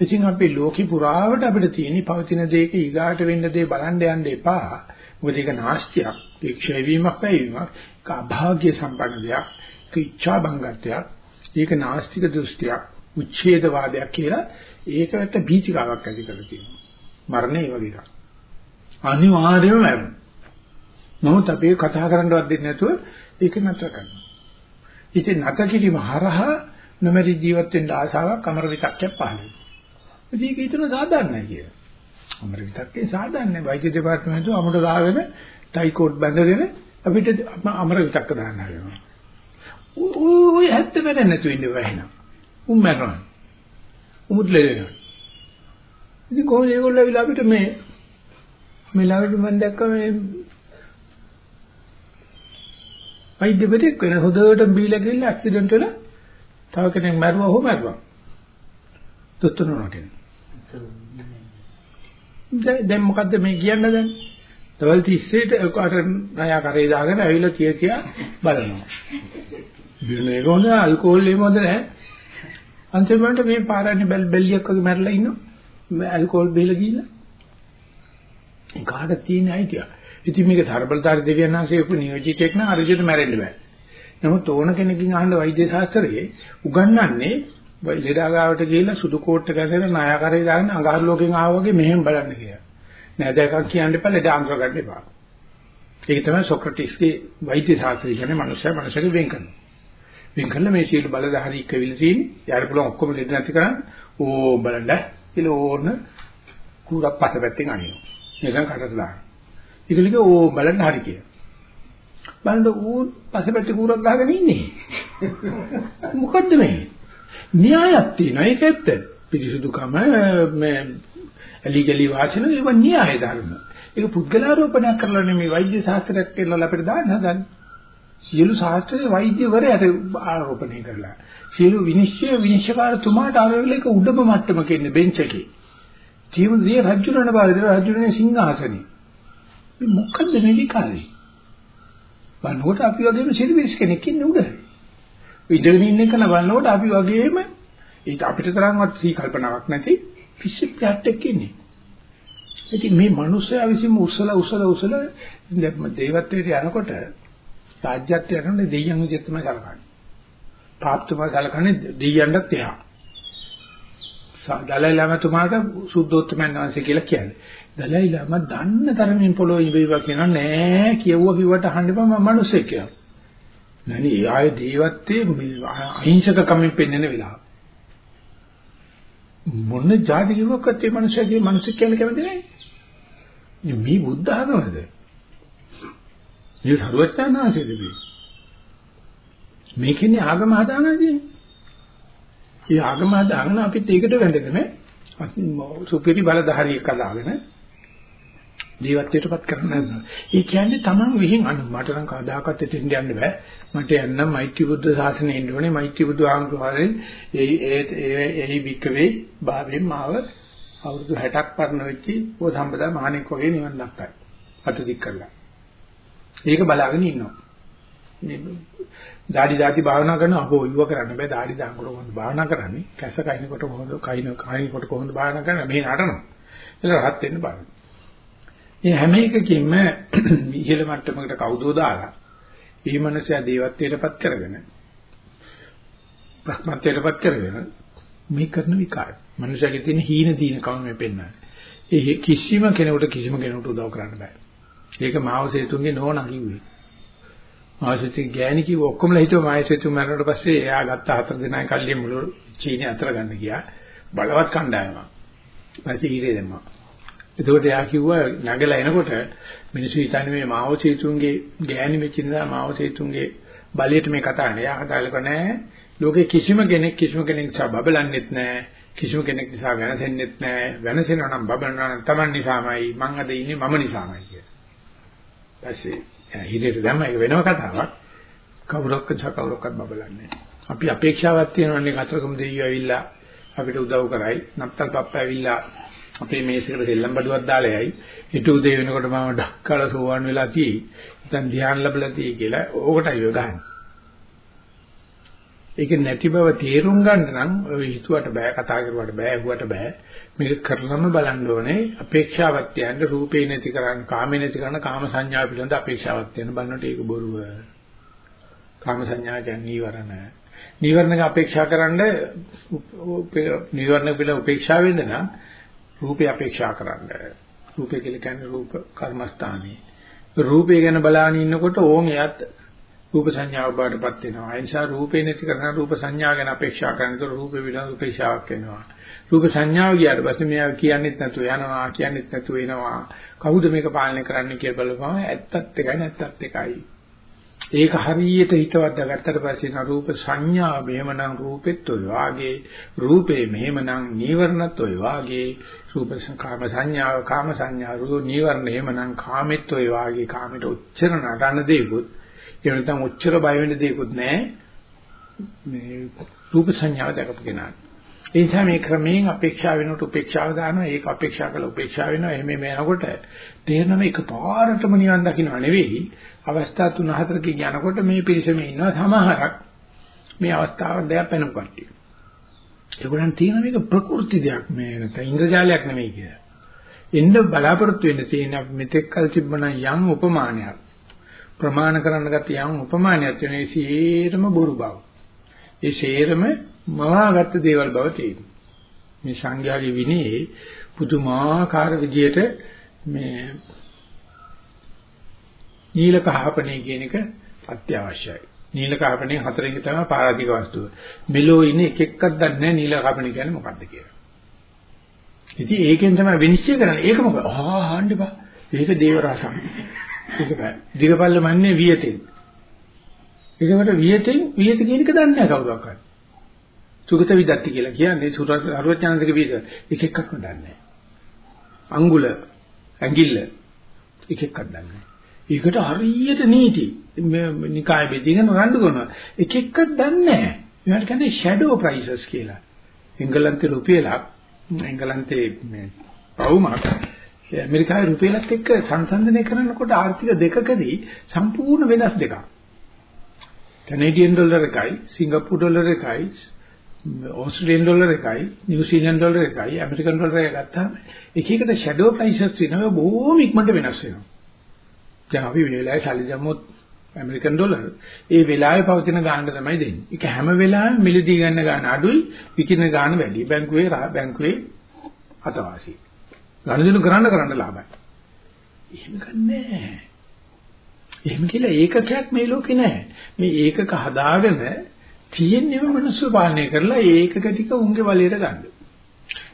ඉතින් අපි ලෝකේ පුරාවට අපිට තියෙන පවතින දේක ඊගාට වෙන්න දේ බලන්න යන්න එපා. මොකද ඒක නාස්තියක්, ඒ ක්ෂය වීමක් පැවීමක්, ඒක අභාග්‍ය සම්පන්න දෙයක්, ඒක ඉච්ඡා බංගත්වයක්, ඒක නාස්තික දෘෂ්ටියක්, උච්ඡේදවාදයක් කියලා ඒකට බීචිකාවක් ඇති කරලා තියෙනවා. මරණය ඒ වගේ එකක්. අනිවාර්යයෙන්ම මරණ. නමුත් අපි කතා කරන්නවත් දෙන්නේ නැතුව ඒක නතර කරනවා. ඉතින් නතර කිරීම හරහා නොමරි ජීවත් වෙන්න ආසාවක් අමර විතක්කයක් පහළ වෙනවා. ඉතින් ඒක හිතන සාධාරණයි කියලා. අමර විතක්කේ සාධාරණයි. වෛද්‍ය දෙපාර්තමේන්තුව අමුඩ ගාගෙන ටයි කෝට් බැඳගෙන අපිට අමර විතක්ක දාන්න හදනවා. ඔය හැත්ත වැඩ නැතුව ඉන්න වෙහිනා. උන් මරනවා. උමුත් ලෙලෙනවා. ඉතින් කොහොමද ඒගොල්ලෝ ඇවිල්ලා අපිට මේ මේ ළඟදී මම දැක්ක මේ වෛද්‍ය බෙදෙක් වෙන හොදට බීලා ගිහින් ඇක්සිඩන්ට් වෙලා තව කෙනෙක් මැරුවා හෝ මැරුවා. දොස්තරුණා කෙනෙක්. දැන් මොකද්ද මේ කියන්න දැන්? දවල් 30ට අර නයා කරේ දාගෙන ඇවිල්ලා තිය තියා බලනවා. බිරනේ කොහොමද ඇල්කොහොල් එහෙම හොඳ නැහැ. අන්තිමට මේ පාරන්නේ බෙල් බෙල්ලියක් වගේ මැරලා ඉන්නවා. ඇල්කොහොල් බීලා ගිහිල්ලා. ඒ කාට තියෙන අයිතිය. ඉතින් මේක සර්බලතාරි දෙවියන් වහන්සේ උප නියෝජිතෙක් නම් අරජිත මැරෙන්න බෑ. නමුත් ඕන කෙනකින් අහන්න වෛද්‍ය ශාස්ත්‍රයේ උගන්වන්නේ ලෙඩාගාවට ගිහිල්ලා සුදු කෝට් එක ඇඳගෙන නායකරේ දාගෙන අඟහරු ලෝකෙන් ආවා වගේ මෙහෙම බලන්න කියලා. නේද එකක් කියන්න එපා ලෙඩ අංග ගන්න එපා. ඒක තමයි සොක්‍රටිස්ගේ වෛද්‍ය ශාස්ත්‍රය කියන්නේ මනුෂ්‍යය මනුෂ්‍යක වෙන් කරනවා. වෙන් කළා මේ සීල බලධාරී කවිල තියෙන්නේ. යාර පුළුවන් ඔක්කොම ලෙඩ නැති කරන් ඕ බලන්න කියලා ඕන කුරක් පසපැත්තෙන් අනිනවා. නිකන් කටට දාන්න. ඒකලික ඕ බලන්න හරි කියලා. බලන්න ඌ පසපැත්තේ කුරක් ගහගෙන ඉන්නේ. මොකද්ද මේ? න්‍යායක් තියෙනවා ඒක ඇත්ත. පිරිසුදුකම මේ ඇලි ගලි වාසන ඒව න්‍යාය ධර්ම. ඒක පුද්ගලාරෝපණයක් කරලා නෙමෙයි වෛද්‍ය ශාස්ත්‍රයක් කියලා අපිට දාන්න හදන්නේ. සියලු ශාස්ත්‍රයේ වෛද්‍යවරයාට ආරෝපණය කරලා සියලු විනිශ්චය විනිශ්චයකාරතුමාට ආරෝපණය එක උඩම මට්ටමක ඉන්නේ බෙන්ච් එකේ. ජීවදී රජුරණ බාලදේ රජුරණේ සිංහාසනේ. මේ මොකද්ද මේ විකාරේ? බලනකොට අපි වගේම සිරිවිස් කෙනෙක් ඉන්නේ උඩ. ඉඳගෙන ඉන්න එක බලනකොට අපි වගේම ඒක අපිට තරම්වත් සී කල්පනාවක් නැති පිස්සෙක් පැත්තක් ඉන්නේ. ඉතින් මේ මිනිස්සයා විසින් උසල උසල උසල දේවත්වයට යනකොට රාජ්‍යත්වයට යනකොට දෙයියන් විදිහට තමයි සලකන්නේ. පාප්තුමා සලකන්නේ දෙයියන්ටත් එහා. දලයි ලාමතුමාට සුද්ධෝත්තමයන් වහන්සේ කියලා කියන්නේ. දලයි ලාම දන්න තරමින් පොළොවේ ඉබේවා කියන නෑ කියවුවා කිව්වට අහන්න එපා මම මිනිස්සෙක් කියලා. නැනි ආය දේවත්වයේ අහිංසකකමින් පෙන්වන වෙලාව. මොන જાති කිව්වක්වත් මේ මිනිස්සගේ මිනිස්සෙක් කියන කැමති නෑ. මේ බුද්ධ ආගමද? මේ සර්වඥාන්සේද මේ? මේකනේ ආගම හදාගන්නේ. ඒ ආගම හදාගෙන අපිත් ඒකට වැඳගෙන සුපිරි බලධාරියෙක් අදාගෙන ජීවිතයටපත් කරන්න. ඒ කියන්නේ Taman විහිං අනු මට නම් කවදාකවත් එතෙන් යන්න බෑ. මට යන්න මෛත්‍රී බුද්ධ ශාසනය එන්න ඕනේ. මෛත්‍රී බුදු ආගමෙන් ඒ ඒ එහි වික්කවේ භාවයෙන් මාව අවුරුදු 60ක් පරණ වෙච්චි ඕ සම්බදා මහණෙක් වගේ නිවන් දක්කයි. අත දික් කරලා. ඒක බලාගෙන ඉන්නවා. මේ দাඩි දාති භාවනා කරනවා. අපෝ යුව කරන්න බෑ. দাඩි දානකොට කොහොමද භාවනා කරන්නේ? කැස කයින්කොට කොහොමද? කයින් කයින්කොට කොහොමද භාවනා කරන්නේ? මේ නටනවා. ඒක රහත් වෙන්න බලන්න. මේ හැම එකකින්ම ඉහළ මට්ටමකට කවුදෝ දාලා මේ මනසයා දේවත්වයටපත් කරගෙන බ්‍රහ්මත්වයටපත් කරගෙන මේ කරන විකාර මනුෂයාගේ තියෙන හීන දීනකම මේ පෙන්වන්නේ. ඒ කිසිම කෙනෙකුට කිසිම කෙනෙකුට උදව් කරන්න බෑ. ඒක මාව සේතුන්ගේ නෝනා කිව්වේ මාසෙති ගෑණි කිව්ව ඔක්කොමලා හිතුව මාසෙතු මරනකොට පස්සේ එයා ගත්ත හතර දිනයි කල්ලිය මුළු චීනය අතර ගන්න ගියා. බලවත් කණ්ඩායමක්. පස්සේ ඊරේ දැම්මා. එතකොට එයා කිව්වා නැගලා එනකොට මිනිස්සු හිතන්නේ මේ මාව සේතුන්ගේ ගෑණි වෙච්ච නිසා මාව සේතුන්ගේ බලයට මේ කතා කරන්නේ. එයා කතාලක නැහැ. ලෝකේ කිසිම කෙනෙක් කිසිම කෙනෙක් නිසා බබලන්නෙත් නැහැ. කිසිම කෙනෙක් නිසා වෙනසෙන්නෙත් නැහැ. වෙනසෙනවා නම් බබලනවා නම් Taman නිසාමයි. මං අද ඉන්නේ මම නිසාමයි කියලා. පස්සේ හිතේට දැම්ම ඒක වෙනම කතාවක්. කවුරක්වත් කවුරක්වත් බබලන්නේ අපි අපේක්ෂාවක් තියෙනවානේ කතරගම දෙවියෝ ඇවිල්ලා අපිට උදව් කරයි. නත්තල් පප්පා ඇවිල්ලා අපේ මේසෙකට සෙල්ලම් බඩුවක් දාලා යයි. හිත උදේ වෙනකොට මම ඩක්කල සෝවන් වෙලා තියෙයි. දැන් ධ්‍යාන ලැබලා තියෙයි කියලා ඕකටයි ඔය ගහන්නේ. ඒක නැති බව තේරුම් ගන්න නම් ඔය හිතුවට බෑ කතා කරුවට බෑ ඇහුවට බෑ. මේක කරලම බලන්න ඕනේ. අපේක්ෂාවක් තියන්න රූපේ නැති කරන්න කාමේ නැති කරන්න කාම සංඥා පිළිබඳ අපේක්ෂාවක් තියන්න බලනකොට ඒක බොරුව. කාම සංඥා කියන්නේ නීවරණ. නීවරණක අපේක්ෂා කරන්න නීවරණ පිළ උපේක්ෂා වෙන්න නම් රූපේ අපේක්ෂා කරන්න. රූපේ කියලා කියන්නේ රූප කර්මස්ථානේ. රූපය ගැන බලාගෙන ඉන්නකොට ඕන් එයත් රූප සංඥාව බාටපත් වෙනවා. ඒ නිසා රූපේ නැති කරන රූප සංඥා ගැන අපේක්ෂා කරනකොට රූපේ විලංග උපේක්ෂාවක් වෙනවා. රූප සංඥාව ගියාට පස්සේ මෙයා කියන්නෙත් නැතුව යනවා, කියන්නෙත් නැතුව එනවා. කවුද මේක පාලනය කරන්න කියලා බලපුවම ඇත්තත් එකයි නැත්තත් එකයි. ඒක හරියට හිතවත් ගත්තට පස්සේ න රූප සංඥා මෙහෙමනම් රූපෙත් ඔය වාගේ රූපේ මෙහෙමනම් නීවරණත් ඔය වාගේ රූප කාම සංඥාව කාම සංඥා රූප නීවරණ එහෙමනම් කාමෙත් ඔය වාගේ කාමෙට උච්චර නටන දෙයක්වත් ඒ නැත්නම් උච්චර බය වෙන දෙයක්වත් නැහැ මේ රූප සංඥාව දැකපු කෙනාට. ඒ නිසා මේ ක්‍රමයෙන් අපේක්ෂා වෙනකොට උපේක්ෂාව දානවා ඒක අපේක්ෂා කළ උපේක්ෂා වෙනවා එහෙම මේනකොට තේරෙනම එකපාරටම නිවන් දකින්න නෙවෙයි. අවස්ථා තුන හතරකින් යනකොට මේ පිරිසෙම ඉන්නවා සමහරක්. මේ අවස්ථාව දෙයක් වෙනු කට්ටිය. ඒගොල්ලන් තියෙන මේක ප්‍රකෘති දෙයක් මේ නැත්නම් ඉන්ද්‍රජාලයක් නෙමෙයි කියලා. එන්න බලාපොරොත්තු වෙන්න තියෙන මෙතෙක් කල තිබුණ යම් උපමානයක්. ප්‍රමාණ කරන්න ගත්ත යම් උපමානයක් වෙන ඒ සියරම බොරු බව. ඒ සියරම මවාගත්ත දේවල් බව තියෙනවා. මේ සංඝයාගේ විනයේ පුදුමාකාර විදියට මේ නීල කහපණේ කියන එක අත්‍යවශ්‍යයි. නීල කහපණේ හතරෙන් තමයි පාරාතික වස්තුව. මෙලෝ ඉන්නේ එක එකක් දන්නේ නැහැ නීල කහපණේ කියන්නේ මොකක්ද කියලා. ඉතින් ඒකෙන් තමයි විනිශ්චය කරන්නේ. ඒක මොකද? ආ හාන්න බා. ඒක දේව රසම්. ඒක බෑ. දිගපල්ල මන්නේ වියතෙන්. ඒකට වියතෙන් වියත කියන එක දන්නේ නැහැ කවුරක්වත්. සුගත විදත්ති කියලා කියන්නේ සරුවචනන්දගේ විද එක එකක්ම දන්නේ නැහැ. අඟුල ඇඟිල්ල එක එකක් දන්නේ නැහැ. ඒකට හරියට නීති නිකාය බෙදීගෙන රණ්ඩු කරනවා. එක එකක් දන්නේ නැහැ. ඒකට කියන්නේ ෂැඩෝ ප්‍රයිසස් කියලා. එංගලන්තේ රුපියලක් එංගලන්තේ මේ පවුමක් ඇමරිකාවේ රුපියලත් එක්ක සංසන්දනය කරනකොට ආර්ථික දෙකකදී සම්පූර්ණ වෙනස් දෙකක්. කැනේඩියන් ඩොලර් එකයි සිංගප්පූර් ඩොලර් එකයි ඕස්ට්‍රේලියානු ඩොලර් එකයි නිව්සීලන්ත ඩොලර් එකයි ඇමරිකන් ඩොලර් එක ගත්තාම එක එකට ෂැඩෝ ප්‍රයිසස් තියෙනවා බොහොම ඉක්මනට වෙනස් වෙනවා. දැන් අපි මේ වෙලාවේ සල්ලි දැම්මොත් ඇමරිකන් ඩොලර් ඒ වෙලාවේ පවතින ගාණ්ඩ තමයි දෙන්නේ. ඒක හැම වෙලාවෙම මිලදී ගන්න ගාණ අඩුයි, විකින ගාණ වැඩි. බැංකුවේ බැංකුවේ අතවාසි. ගණදෙනු කරන්න කරන්න ලාභයි. එහෙම ගන්නෑ. එහෙම කියලා ඒකකයක් මේ ලෝකේ නැහැ. මේ ඒකක හදාගෙන තියෙන්නේම මිනිස්සු පාලනය කරලා ඒකක ටික උන්ගේ බලයට ගන්න.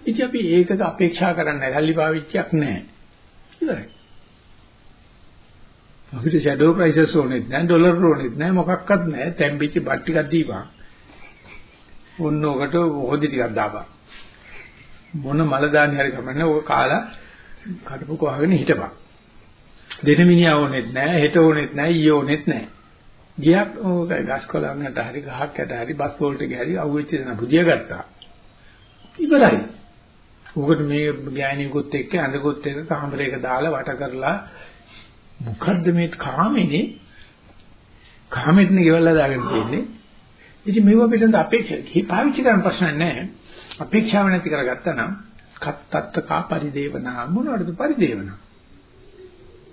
ඉතින් අපි ඒකක අපේක්ෂා කරන්නේ නැහැ. සල්ලි පාවිච්චියක් නැහැ. ඉවරයි. අපිට ෂැඩෝ ප්‍රයිසස් ඕනෙත් නැහැ ඩොලර් ඕනෙත් නැහැ මොකක්වත් නැහැ තැම්පිච්ච බත් ටිකක් දීපන් ඔන්න ඔකට හොදි ටිකක් දාපන් මොන මල දානි හරි කමන්නේ ඔය කාලා කටපු කොහගෙන හිටපන්. දෙන මිනිහා ඕනෙත් නැහැ හෙට ඕනෙත් නැහැ ඊයේ ඕනෙත් නැහැ ගියක් ගස් කොළන්නට හරි ගහක් යට හරි බස් වලට ගිහරි අවුෙච්ච දෙන බුදිය ගත්තා. ඉවරයි. උකට මේ ගෑණියෙකුත් එක්ක ඇඳකුත් එක්ක කාමරයක දාලා වට කරලා මොකද්ද මේ කාමෙනේ? කාමෙත්නේ ගෙවල්ලා දාගෙන තියෙන්නේ. ඉතින් මේව පිටඳ අපේක්ෂා පාවිච්චි කරන්න ප්‍රශ්න නැහැ අපේක්ෂාව නැති කරගත්තා නම් කත්තත්තකා පරිදේවනා මොනවටද පරිදේවනා?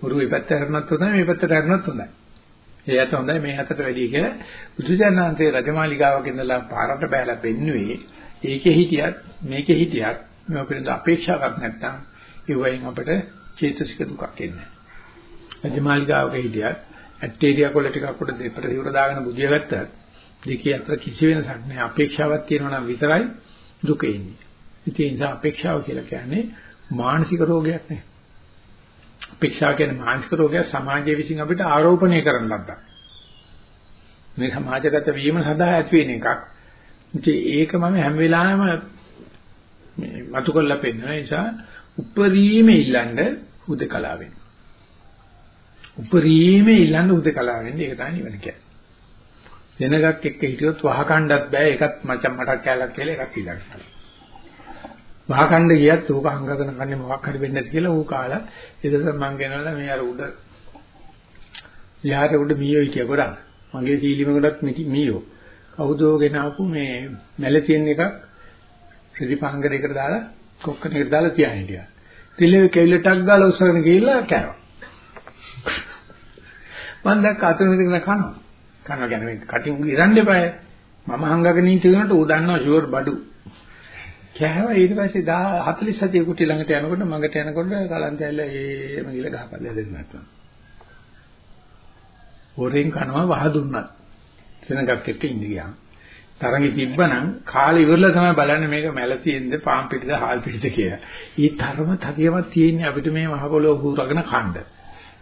මුරුවේ පැත්ත හරනත් හොඳයි මේ පැත්තට හරනත් හොඳයි. ඒ ඇත්ත හොඳයි මේ ඇත්තට වැඩි කියලා බුදුජානනාංශයේ රජමාලිගාවක ඉඳලා පාරට බෑලා පෙන්නුවේ ඒකේ හිටියත් මේකේ හිටියත් මේව පිළිබඳ අපේක්ෂාවක් නැත්නම් ඒ වයින් අපිට චේතසික දුකක් එන්නේ රජමාලිගාවක හිටියත් ඇටේරියා කොළ ටිකක් උඩ දෙපට සිවුර දාගෙන බුදිය ගත්තත් දෙකේ අතර කිසි වෙනසක් නැහැ. අපේක්ෂාවක් තියෙනවා නම් විතරයි. දුක එන්නේ. ඉතින් ඒ නිසා අපේක්ෂාව කියලා කියන්නේ මානසික රෝගයක් නේ. අපේක්ෂාව කියන්නේ මානසික රෝගයක් සමාජයේ විසින් අපිට ආරෝපණය කරන ලද්දක්. මේ සමාජගත වීම සඳහා ඇති වෙන එකක්. ඉතින් ඒක මම හැම වෙලාවෙම මේ මතු කරලා පෙන්නන නිසා උපරිමේ ඉල්ලන්න හුදකලා වෙනවා. උපරිමේ ඊළඟ උදකලා වෙන්නේ ඒක තමයි නිවන කියන්නේ. දෙනගක් එක්ක හිටියොත් වහකණ්ඩත් බෑ ඒකත් මචං මටක් කැලක් කියලා එකක් ඊළඟට. වහකණ්ඩ ගියත් ඌක අංගගෙන කන්නේ මොකක් හරි වෙන්නේ නැති කියලා ඌ කාලා ඊටසම මං ගෙනල්ලා මේ අර උඩ යාට උඩ මීයෝ හිටිය ගොඩක්. මගේ සීලිම ගොඩක් මීයෝ. කවුදෝ ගෙන ආපු මේ මැල තියෙන එකක් රිදිපාංගඩේකට දාලා කොක්කනේකට දාලා තියාගෙන හිටියා. තිල්ලේ කෙවිලටක් ගාලා උස්සගෙන ගිහිල්ලා කෑවා. මම දැක්ක අතන ඉඳගෙන කනවා. කනවා කියන්නේ මේ කටින් ඉරන්න එපාය. මම හංගගෙන ඉන්න තියනට ඌ දන්නවා ෂුවර් බඩු. කෑවා ඊට පස්සේ 47 කුටි ළඟට යනකොට මඟට යනකොට කලන්තයල්ල ඒම ගිල ගහපල්ලා දෙන්න නැත්නම්. හොරෙන් කනවා වහ දුන්නත්. සෙනගක් එක්ක ඉඳ ගියා. තරඟෙ තිබ්බනම් කාලේ ඉවරලා තමයි බලන්නේ මේක මැල තියෙනද පාම් පිටිද හාල් පිටිද කියලා. ඊ තරම තදියමක් තියෙන්නේ අපිට මේ මහ පොළොව හුරගෙන කණ්ඩ.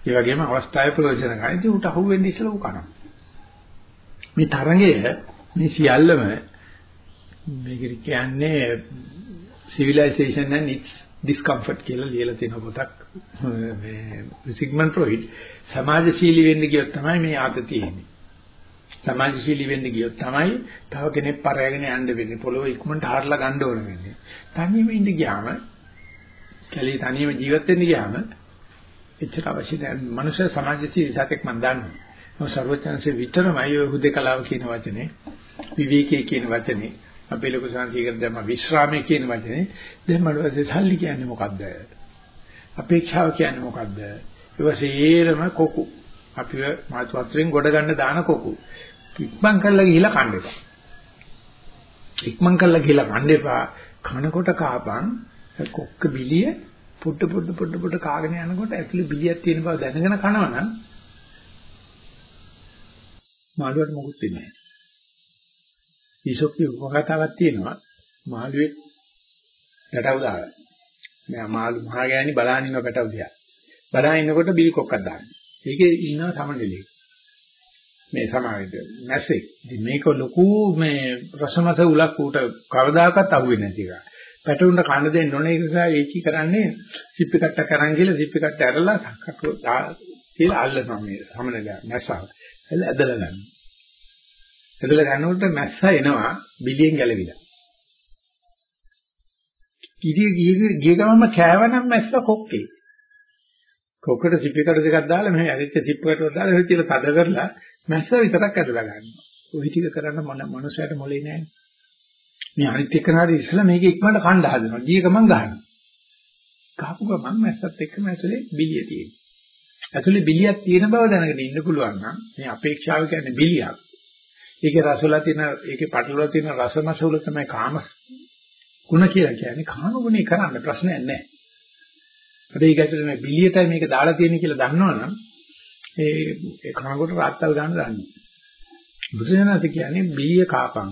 ඒ වගේම අවස්ථාවේ ප්‍රයෝජන ගන්න. ඉතින් උට අහුවෙන්නේ ඉස්සලා උ කනවා. මේ තරඟය මේ සියල්ලම මේකට කියන්නේ civilization and its discomfort කියලා ලියලා තියෙන පොතක් මේ සිග්මන්ඩ් ෆ්‍රොයිඩ් සමාජශීලී වෙන්න කියොත් තමයි මේ ආතතිය එන්නේ. සමාජශීලී වෙන්න ගියොත් තමයි තව කෙනෙක් පරයාගෙන යන්න වෙන්නේ. පොළොව ඉක්මනට හරලා ගන්න ඕන වෙන්නේ. තනියම ඉඳ ගියාම කැලේ තනියම ජීවත් වෙන්න ගියාම එච්චර අවශ්‍ය නැහැ. මනුෂ්‍ය සමාජශීලී සතෙක් මන් දන්නවා. මොකද සර්වඥාන්සේ විතරමයි ඔය හුදේකලාව කියන වචනේ විවේකයේ කියන වචනේ අපේ ලොකු සංසීකර දැම්ම විශ්‍රාමයේ කියන වචනේ දැන් මඩ සල්ලි කියන්නේ මොකද්ද? අපේක්ෂාව කියන්නේ මොකද්ද? ඒවසේරම කොකු අපිව මාතු වත්‍රෙන් ගොඩ ගන්න දාන කොකු. ඉක්මන් කරලා ගිහිලා කන්න එපා. ඉක්මන් කරලා ගිහිලා කන්න එපා. කනකොට කාපන් කොක්ක බිලිය පුඩ පුඩ පුඩ පුඩ කාගෙන යනකොට ඇතුලේ බිලියක් තියෙන බව දැනගෙන කනවනම් මාළුවට මොකුත් වෙන්නේ නැහැ. ඊසොප්පි උපකතාවක් තියෙනවා මාළුවේ පැටව දාලා. මම මාළු මහා ගෑණි බලන් ඉන්න පැටව දිහා. බලන් ඉන්නකොට බිල් කොක්කක් දාන්නේ. ඒකේ ඉන්නවා සමනලෙක්. මේ සමාවෙද මැසෙක්. ඉතින් මේක ලොකු මේ රසමස උලක් උට කවදාකවත් අහුවෙන්නේ නැති එක. පැටුන්ට කන්න දෙන්න ඕනේ ඒ නිසා ඒකි කරන්නේ සිප්පි කට්ට කරන් කියලා සිප්පි කට්ට ඇරලා කටු කියලා අල්ලනවා මේ සමනල මැස්සාව. එළ ඇදලා ගන්න. ඇදලා ගන්නකොට මැස්සා එනවා බිලියෙන් ගැලවිලා. ගිය ගිය ගමම කෑවනම් මැස්ස කොක්කේ. කොක්කට සිප්පිකට දෙකක් දාලා මෙහෙ ඇරිච්ච සිප්පකට දාලා එහෙ තියලා තද කරලා මැස්ස විතරක් ඇදලා ගන්නවා. ওই ටික කරන්න මොන මනුස්සයට මොලේ නැහැ. මේ අනිත් එක්කනාට ඉස්සලා මේක ඉක්මනට කණ්ඩ හදනවා. ගිය ගමන් ගන්නවා. කහපු ගමන් මැස්සත් එක්කම ඇතුලේ බිලිය තියෙනවා. ඇතුලේ බිලියක් තියෙන බව දැනගෙන ඉන්න පුළුවන් නම් මේ අපේක්ෂාව කියන්නේ බිලියක්. ඒකේ රසවල තියෙන ඒකේ පටලවල තියෙන රසමසවල තමයි කාම ගුණ කියලා කියන්නේ කාම ගුණේ කරන්න ප්‍රශ්නයක් නැහැ. හැබැයි ඒක ඇතුලේ මේ බිලියටයි මේක දාලා තියෙන්නේ කියලා දන්නවනම් ඒ ඒ කනකොට රාත්තල් ගන්න දන්නේ. බුදුසෙනාත කියන්නේ බිලිය කාපං.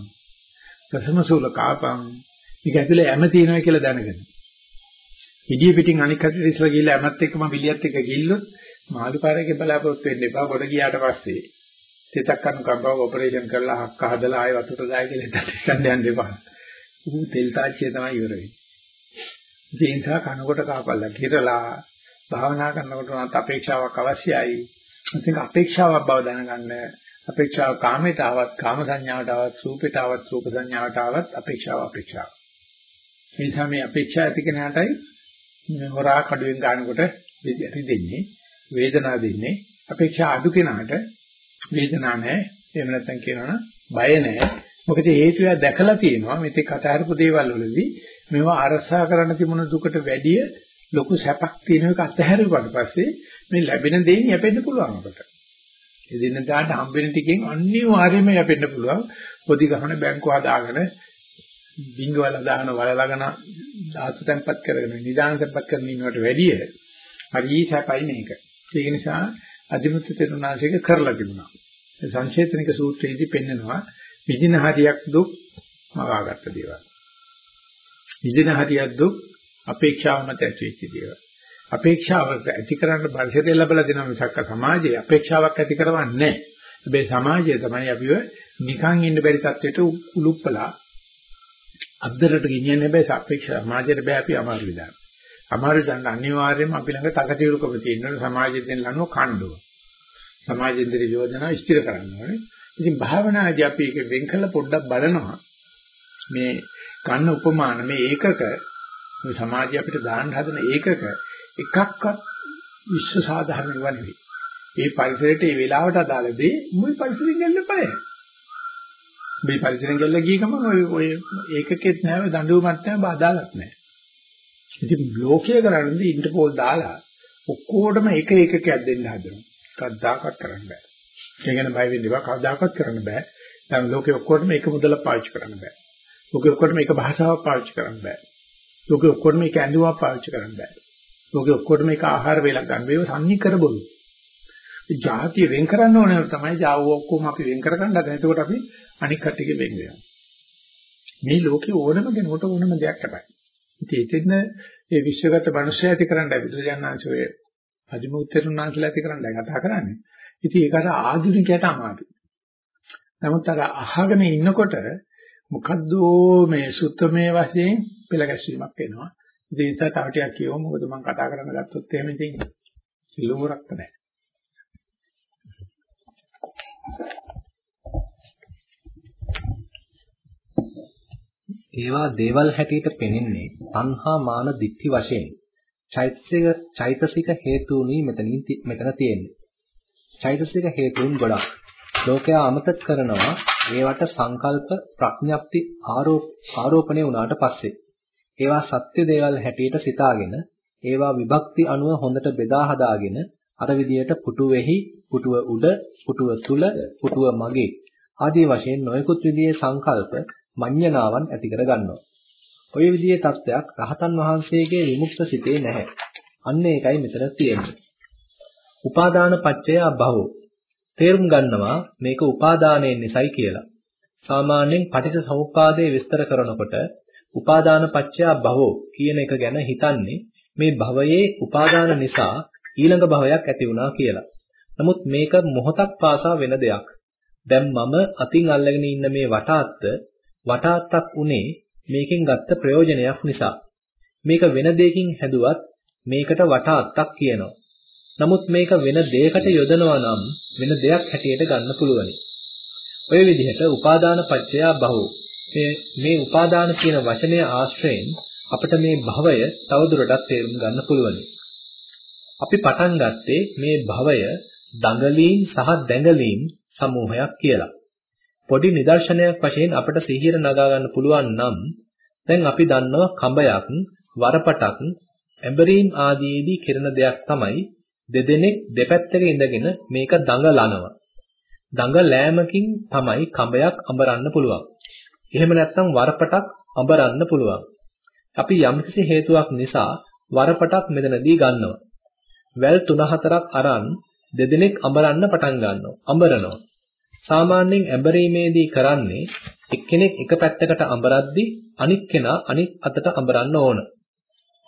රසමසූල කාපං. මේක ඇතුලේ ඇම තියෙනවා කියලා දැනගෙන. ඉදිය පිටින් අනික් අතට ඉස්සලා ගිහලා ඇමත් එක්කම බිලියත් එක්ක ගිල්ලොත් මාළු පාරේ බලාපොරොත්තු වෙන්න එපා. කොට ගියාට පස්සේ තෙතක් කන කම්බව ඔපරේෂන් කරලා හක්ක හදලා ආයෙ වතුර දායි කියලා හිතන්න යන්න එපා. උන් තෙල් තාච්චිය තමයි ඉවර වෙන්නේ. ඒ නිසා කනකොට කාපල්ලා කිරලා භාවනා කරනකොට උනත් අපේක්ෂාවක් අවශ්‍යයි. ඉතින් අපේක්ෂාවක් බව දැනගන්න අපේක්ෂාව කාමයට ආවත් කාම සංඥාවට ආවත් රූපයට ආවත් රූප සංඥාවට ආවත් අපේක්ෂාව අපේක්ෂාව. ඒ නිසා මේ අපේක්ෂා ඇති කෙනාටයි හොරා කඩුවෙන් ගන්නකොට දෙන්නේ වේදනාව දෙන්නේ අපේක්ෂා අඩු කෙනාට වේදනාවක් නැහැ එහෙම නැත්නම් කියනවනම් බය නැහැ මොකද හේතුව දැකලා තියෙනවා මෙතේ කතා කරපු දේවල් වලදී මේවා අරසා කරන්න තිබුණ දුකට වැඩිය ලොකු සැපක් තියෙන එක අත්හැරුවාට පස්සේ මේ ලැබෙන දේෙන් යැපෙන්න පුළුවන් අපට. ඒ දිනදාට හම්බෙන ටිකෙන් අනිවාර්යයෙන්ම යැපෙන්න පුළුවන්. පොඩි ගහන බැංකුව හදාගෙන බින්ගවල දාන වලලගෙන ධාතු තැන්පත් කරගෙන නිදාන තැන්පත් කරගෙන ඉන්නවට වැඩිය හරි සැපයි මේක. ඒක නිසා අධිමුත්‍ත තෙරුණාංශික කරලා තිබුණා. සංචේතනික සූත්‍රයේදී පෙන්නනවා විදින හරියක් දුක් මවාගත්ත දේවල්. විදින හරියක් දුක් අපේක්ෂාව මත ඇතිවෙච්ච දේවල්. අපේක්ෂාවක් ඇති කරන්න පරිසරය ලැබලා දෙනවා මිසක් සමාජයේ අපේක්ෂාවක් ඇති කරවන්නේ නැහැ. හැබැයි සමාජය තමයි අපිව නිකන් ඉන්න බැරි තත්ත්වයට උලුප්පලා අද්දරට ගෙනියන්නේ හැබැයි අපේක්ෂා සමාජයට බෑ අපි අමාරු විදාන. අමාරු දන්න අනිවාර්යයෙන්ම අපි ළඟ තකතිරුකම තියෙනවා සමාජයෙන් දෙන ලනුව කණ්ඩුව. සමාජෙන්ද්‍ර යෝජනා ස්ථිර කරන්න ඕනේ. ඉතින් භාවනාදී අපි ඒක වෙන් කළ පොඩ්ඩක් බලනවා. මේ කන්න උපමාන මේ ඒකක මේ සමාජය අපිට දාන්න හදන ඒකක එකක්වත් විශ්ව සාධාරණ ඒවා නෙවෙයි. ඒ පරිසරයට ඒ වෙලාවට අදාළ දේ මුල් පරිසරයෙන් ගන්න බෑ. මේ පරිසරයෙන් ගල්ලා ගිය ගමන් ඔය ඔය ඒකකෙත් නැහැ දඬුවමක් නැහැ බාධාවක් නැහැ. ඉතින් ලෝකයේ කරන්නේ ඉන්ටර්පෝල් දාලා ඔක්කොටම එක ඒකකයක් දෙන්න හදනවා. කවදාකවත් කරන්න බෑ. ඒ ගැන බය වෙන්න එපා. කවදාකවත් කරන්න බෑ. දැන් ලෝකෙ ඔක්කොටම එක මුදලක් පාවිච්චි කරන්න බෑ. ලෝකෙ ඔක්කොටම එක භාෂාවක් පාවිච්චි කරන්න බෑ. ලෝකෙ ඔක්කොටම එක ඇඳුමක් පාවිච්චි කරන්න බෑ. ලෝකෙ ඔක්කොටම එක ආහාර වේලක් ගන්න. මේව සංනිකර බොරු. ජාතිය වෙන් කරන්න ඕනේ තමයි ජාව ඔක්කොම අපි වෙන් කරගන්න හදන. එතකොට අපි අනික් කට්ටියගේ වෙන් වෙනවා. මේ ලෝකේ ඕනම කෙනෙකුට ඕනම දෙයක් ලැබයි. ඉතින් එතෙන්න මේ විශ්වගත මනුෂ්‍ය ඇති කරන්න බුදුජානනාංශයේ අදිමුත්තරුණාන්සලා ඇති කරන්නයි කතා කරන්නේ. ඉතින් ඒකට ආධුනිකයට අමාරුයි. නමුත් අර අහගෙන ඉන්නකොට මොකද්ද මේ සුත්තමේ වශයෙන් පෙළ ගැස්වීමක් වෙනවා. ඉතින් ඒ නිසා තව ටිකක් කියවමු. මොකද මම කතා කරන්න ගත්තොත් එහෙම ඉතින් කිලෝරක් නැහැ. ඒවා දේවල් හැටියට පෙනෙන්නේ තණ්හා මාන දික්ටි වශයෙන්. චෛතසික චෛතසික හේතුණි මෙතනින් මෙතන තියෙන්නේ. චෛතසික හේතුන් ගොඩක්. ලෝකයා අමතක කරනවා ඒවට සංකල්ප ප්‍රඥප්ති ආරෝපණය වුණාට පස්සේ. ඒවා සත්‍ය දේවල් හැටියට සිතාගෙන ඒවා විභක්ති අනුව හොඳට බෙදා හදාගෙන අර විදියට පුටුවේහි පුටුව උඩ පුටුව තුල පුටුව මගේ ආදී වශයෙන් නොයෙකුත් විදිහේ සංකල්ප මඤ්ඤණාවන් ඇති කර ගන්නවා. ඔය විදිහේ தත්වයක් රහතන් වහන්සේගේ විමුක්ත සිතේ නැහැ. අන්න ඒකයි මෙතන තියෙන්නේ. උපාදාන පත්‍යය භවෝ. තේරුම් ගන්නවා මේක උපාදානයෙන් නිසයි කියලා. සාමාන්‍යයෙන් පටිච්ච සමුප්පාදයේ විස්තර කරනකොට උපාදාන පත්‍ය භවෝ කියන එක ගැන හිතන්නේ මේ භවයේ උපාදාන නිසා ඊළඟ භවයක් ඇති වුණා කියලා. නමුත් මේක මොහොතක් පාසා වෙන දෙයක්. දැන් මම අතින් අල්ලගෙන ඉන්න මේ වටාත්ත වටාත්තක් උනේ මේකෙන් ගත්ත ප්‍රයෝජනයක් නිසා. මේක වෙන දෙයකින් හැදුවත් මේකට වටාත්තක් කියනවා. නමුත් මේක වෙන දෙයකට යොදනවා නම් වෙන දෙයක් හැටියට ගන්න පුළුවනි. ඔය විදිහට උපාදාන පත්‍ය බහුව මේ උපාදාන කියන වචනය ආශ්‍රයෙන් අපිට මේ භවය තවදුරටත් තේරුම් ගන්න පුළුවනි. අපි පටන් ගත්තේ මේ භවය දඟලීම් සහ දැඟලීම් සමූහයක් කියලා. පොඩි නිදර්ශනයක් වශයෙන් අපිට සිහියට නගා ගන්න පුළුවන් නම් දැන් අපි දන්නවා කඹයක්, වරපටක්, ඇඹරීම් ආදීදී කෙරෙන දෙයක් තමයි දෙදෙනෙක් දෙපැත්තක ඉඳගෙන මේක දඟලනවා. දඟලෑමකින් තමයි කඹයක් අඹරන්න පුළුවන්. එහෙම නැත්නම් වරපටක් අඹරන්න පුළුවන්. අපි යම්කිසි හේතුවක් නිසා වරපටක් මෙතනදී ගන්නවා. වැල් 3-4ක් අරන් දෙදෙනෙක් අඹරන්න පටන් ගන්නවා. අඹරනවා. සාමාන්‍යයෙන් ඇඹරීමේදී කරන්නේ එක්කෙනෙක් එක පැත්තකට අඹරද්දී අනිත් කෙනා අනිත් අතට අඹරන්න ඕන.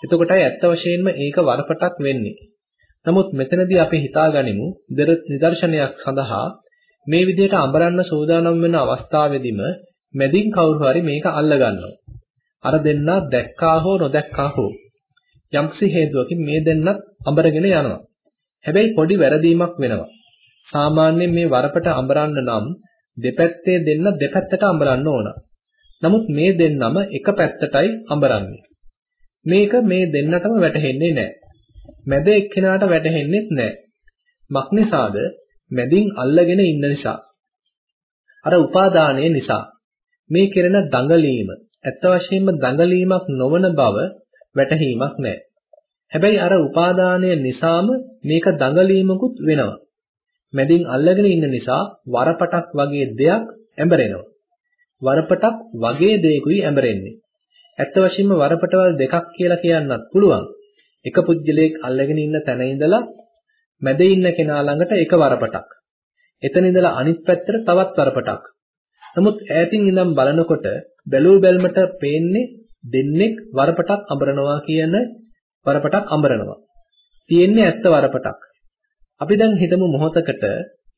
එතකොටයි ඇත්ත වශයෙන්ම ඒක වරපටක් වෙන්නේ. නමුත් මෙතනදී අපි හිතාගනිමු නිදර්ශනයක් සඳහා මේ විදිහට අඹරන්න සූදානම් වෙන අවස්ථාවේදීම මැදින් කවුරු හරි මේක අල්ල ගන්නවා. අර දෙන්නා දැක්කා හෝ නොදැක්කා හෝ යම්කිසි හේතුවකින් මේ දෙන්නත් අඹරගෙන යනවා. හැබැයි පොඩි වැරදීමක් වෙනවා. සාමාන්‍යයෙන් මේ වරපට අඹරන්න නම් දෙපැත්තේ දෙන්න දෙපැත්තට අඹරන්න ඕන. නමුත් මේ දෙන්නම එක පැත්තටයි අඹරන්නේ. මේක මේ දෙන්නටම වැටහෙන්නේ නැහැ. මැද එක්කෙනාට වැටහෙන්නේ නැහැ. මක්නිසාද මැදින් අල්ලගෙන ඉන්න නිසා. අර උපාදානයේ නිසා මේ කෙරෙන දඟලීම ඇත්ත වශයෙන්ම දඟලීමක් නොවන බව වැටහීමක් නැහැ. හැබැයි අර උපාදානය නිසාම මේක දඟලීමකුත් වෙනවා. මැදින් අල්ලගෙන ඉන්න නිසා වරපටක් වගේ දෙයක් ඇඹරෙනවා. වරපටක් වගේ දෙයකුයි ඇඹරෙන්නේ. ඇත්ත වශයෙන්ම වරපටවල් දෙකක් කියලා කියන්නත් පුළුවන්. එක පුජ්‍යලයක් අල්ලගෙන ඉන්න තැන ඉඳලා මැද ඉන්න කෙනා ළඟට එක වරපටක්. එතන ඉඳලා අනිත් පැත්තට තවත් වරපටක්. නමුත් ඈතින් ඉඳන් බලනකොට බැලූ බැල්මට පේන්නේ දෙන්නෙක් වරපටක් අඹරනවා කියන වරපටක් අඹරනවා. තියෙන්නේ ඇත්ත වරපටක්. අපි දැන් හිතමු මොහොතකට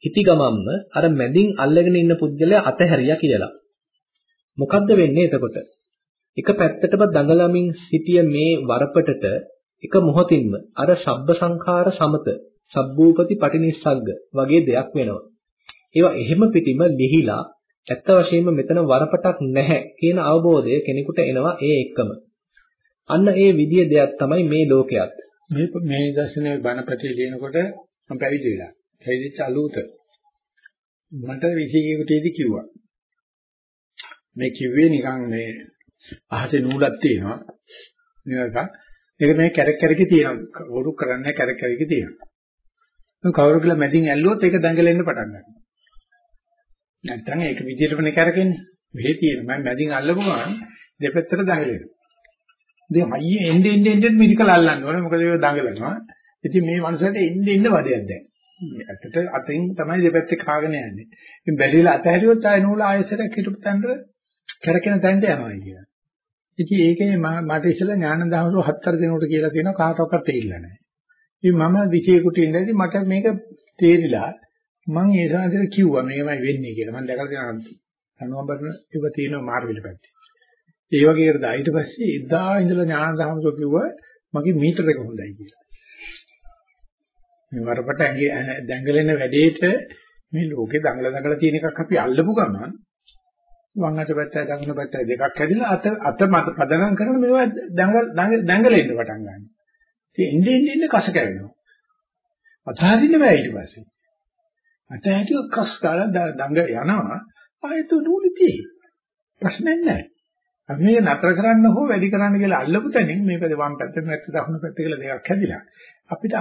හිතිගමම්ම අර මැදින් අල්ලගෙන ඉන්න පුද්ගලයා අතහැරියා කියලා. මොකද්ද වෙන්නේ එතකොට? එක පැත්තටම දඟලමින් සිටිය මේ වරපටට එක මොහොතින්ම අර සබ්බ සංඛාර සමත සබ්බූපති පටිනිස්සග්ග වගේ දෙයක් වෙනවා. ඒවා එහෙම පිටිම ලිහිලා ඇත්ත වශයෙන්ම මෙතන වරපටක් නැහැ කියන අවබෝධය කෙනෙකුට එනවා ඒ එක්කම. අන්න ඒ විදිය දෙයක් තමයි මේ ලෝකයක්. මේ මේ දර්ශනේ බණපතේ ලියනකොට මම පැවිදි වෙලා. පැවිදිච්ච අලුත. මට විසිකේකටදී කිව්වා. මේ කිව්වේ නිකන් මේ අහසේ නූලක් තියෙනවා. මේක මේක මේ කැරක් කැරකි තියෙනවා. වරු කරන්නේ කැරක් කැරකි තියෙනවා. කවුරු කියලා මැදින් ඇල්ලුවොත් ඒක දඟලෙන්න පටන් ගන්නවා. නැත්තම් ඒක විදියටමනේ කරකෙන්නේ. මෙහෙ තියෙන මම මැදින් අල්ලපු ගමන් දෙපැත්තට දඟලෙනවා. ඉතින් අයියේ එන්නේ එන්නේ එන්නේ මිරිකල අල්ලන්න ඕනේ. මොකද ඒක දඟලනවා. ඉතින් මේ මනුස්සයාට එන්නේ එන්නේ වදයක් දැන්. ඇත්තට අතින් තමයි දෙපැත්තේ කාගෙන යන්නේ. ඉතින් බැලිලා අතහැරියොත් ආය නූල ආයෙසරක් හිටපු තැනට කරකින තැනට යනවා කියලා. ඉතින් ඒකේ මට ඉස්සෙල්ලා ඥානදාමරු හතර දිනකට කියලා තියෙනවා කාටවත් තේරිලා නැහැ. ඉතින් මම විශේෂ ඉඳදී මට මේක තේරිලා මම ඒ සාන්තිර කිව්වා මේකමයි වෙන්නේ කියලා. මම දැකලා තියෙනවා අනුඹරන ඉව තියෙනවා මාර්ගවිල පැත්තේ. ඒ වගේ කරලා ඊට පස්සේ එදා ඉඳලා ඥානදාමරු කිව්වා මගේ මීටර එක හොඳයි කියලා. මේ වරපට දැඟලෙන වැඩේට මේ ලෝකේ දඟල දඟල තියෙන එකක් අපි අල්ලපු ගමන් වම් අත පැත්තයි දකුණු පැත්තයි දෙකක් හැදිලා අත අත මත පදනම් කරන මේවා දඟල දඟලෙන්න පටන් ගන්නවා. ඉතින් එන්නේ එන්නේ කස කැවෙනවා. අතහරින්න බෑ ඊට පස්සේ. අත ඇටිව කස් ගාලා දඟ යනවා. ආයෙත් නූලිතියි. ප්‍රශ්නයක් නැහැ. අපි මේක නතර කරන්න හෝ වැඩි කරන්න කියලා අල්ලපු තැනින් මේක වම් පැත්ත නැත්නම් දකුණු පැත්ත කියලා දෙකක් හැදිලා අපිට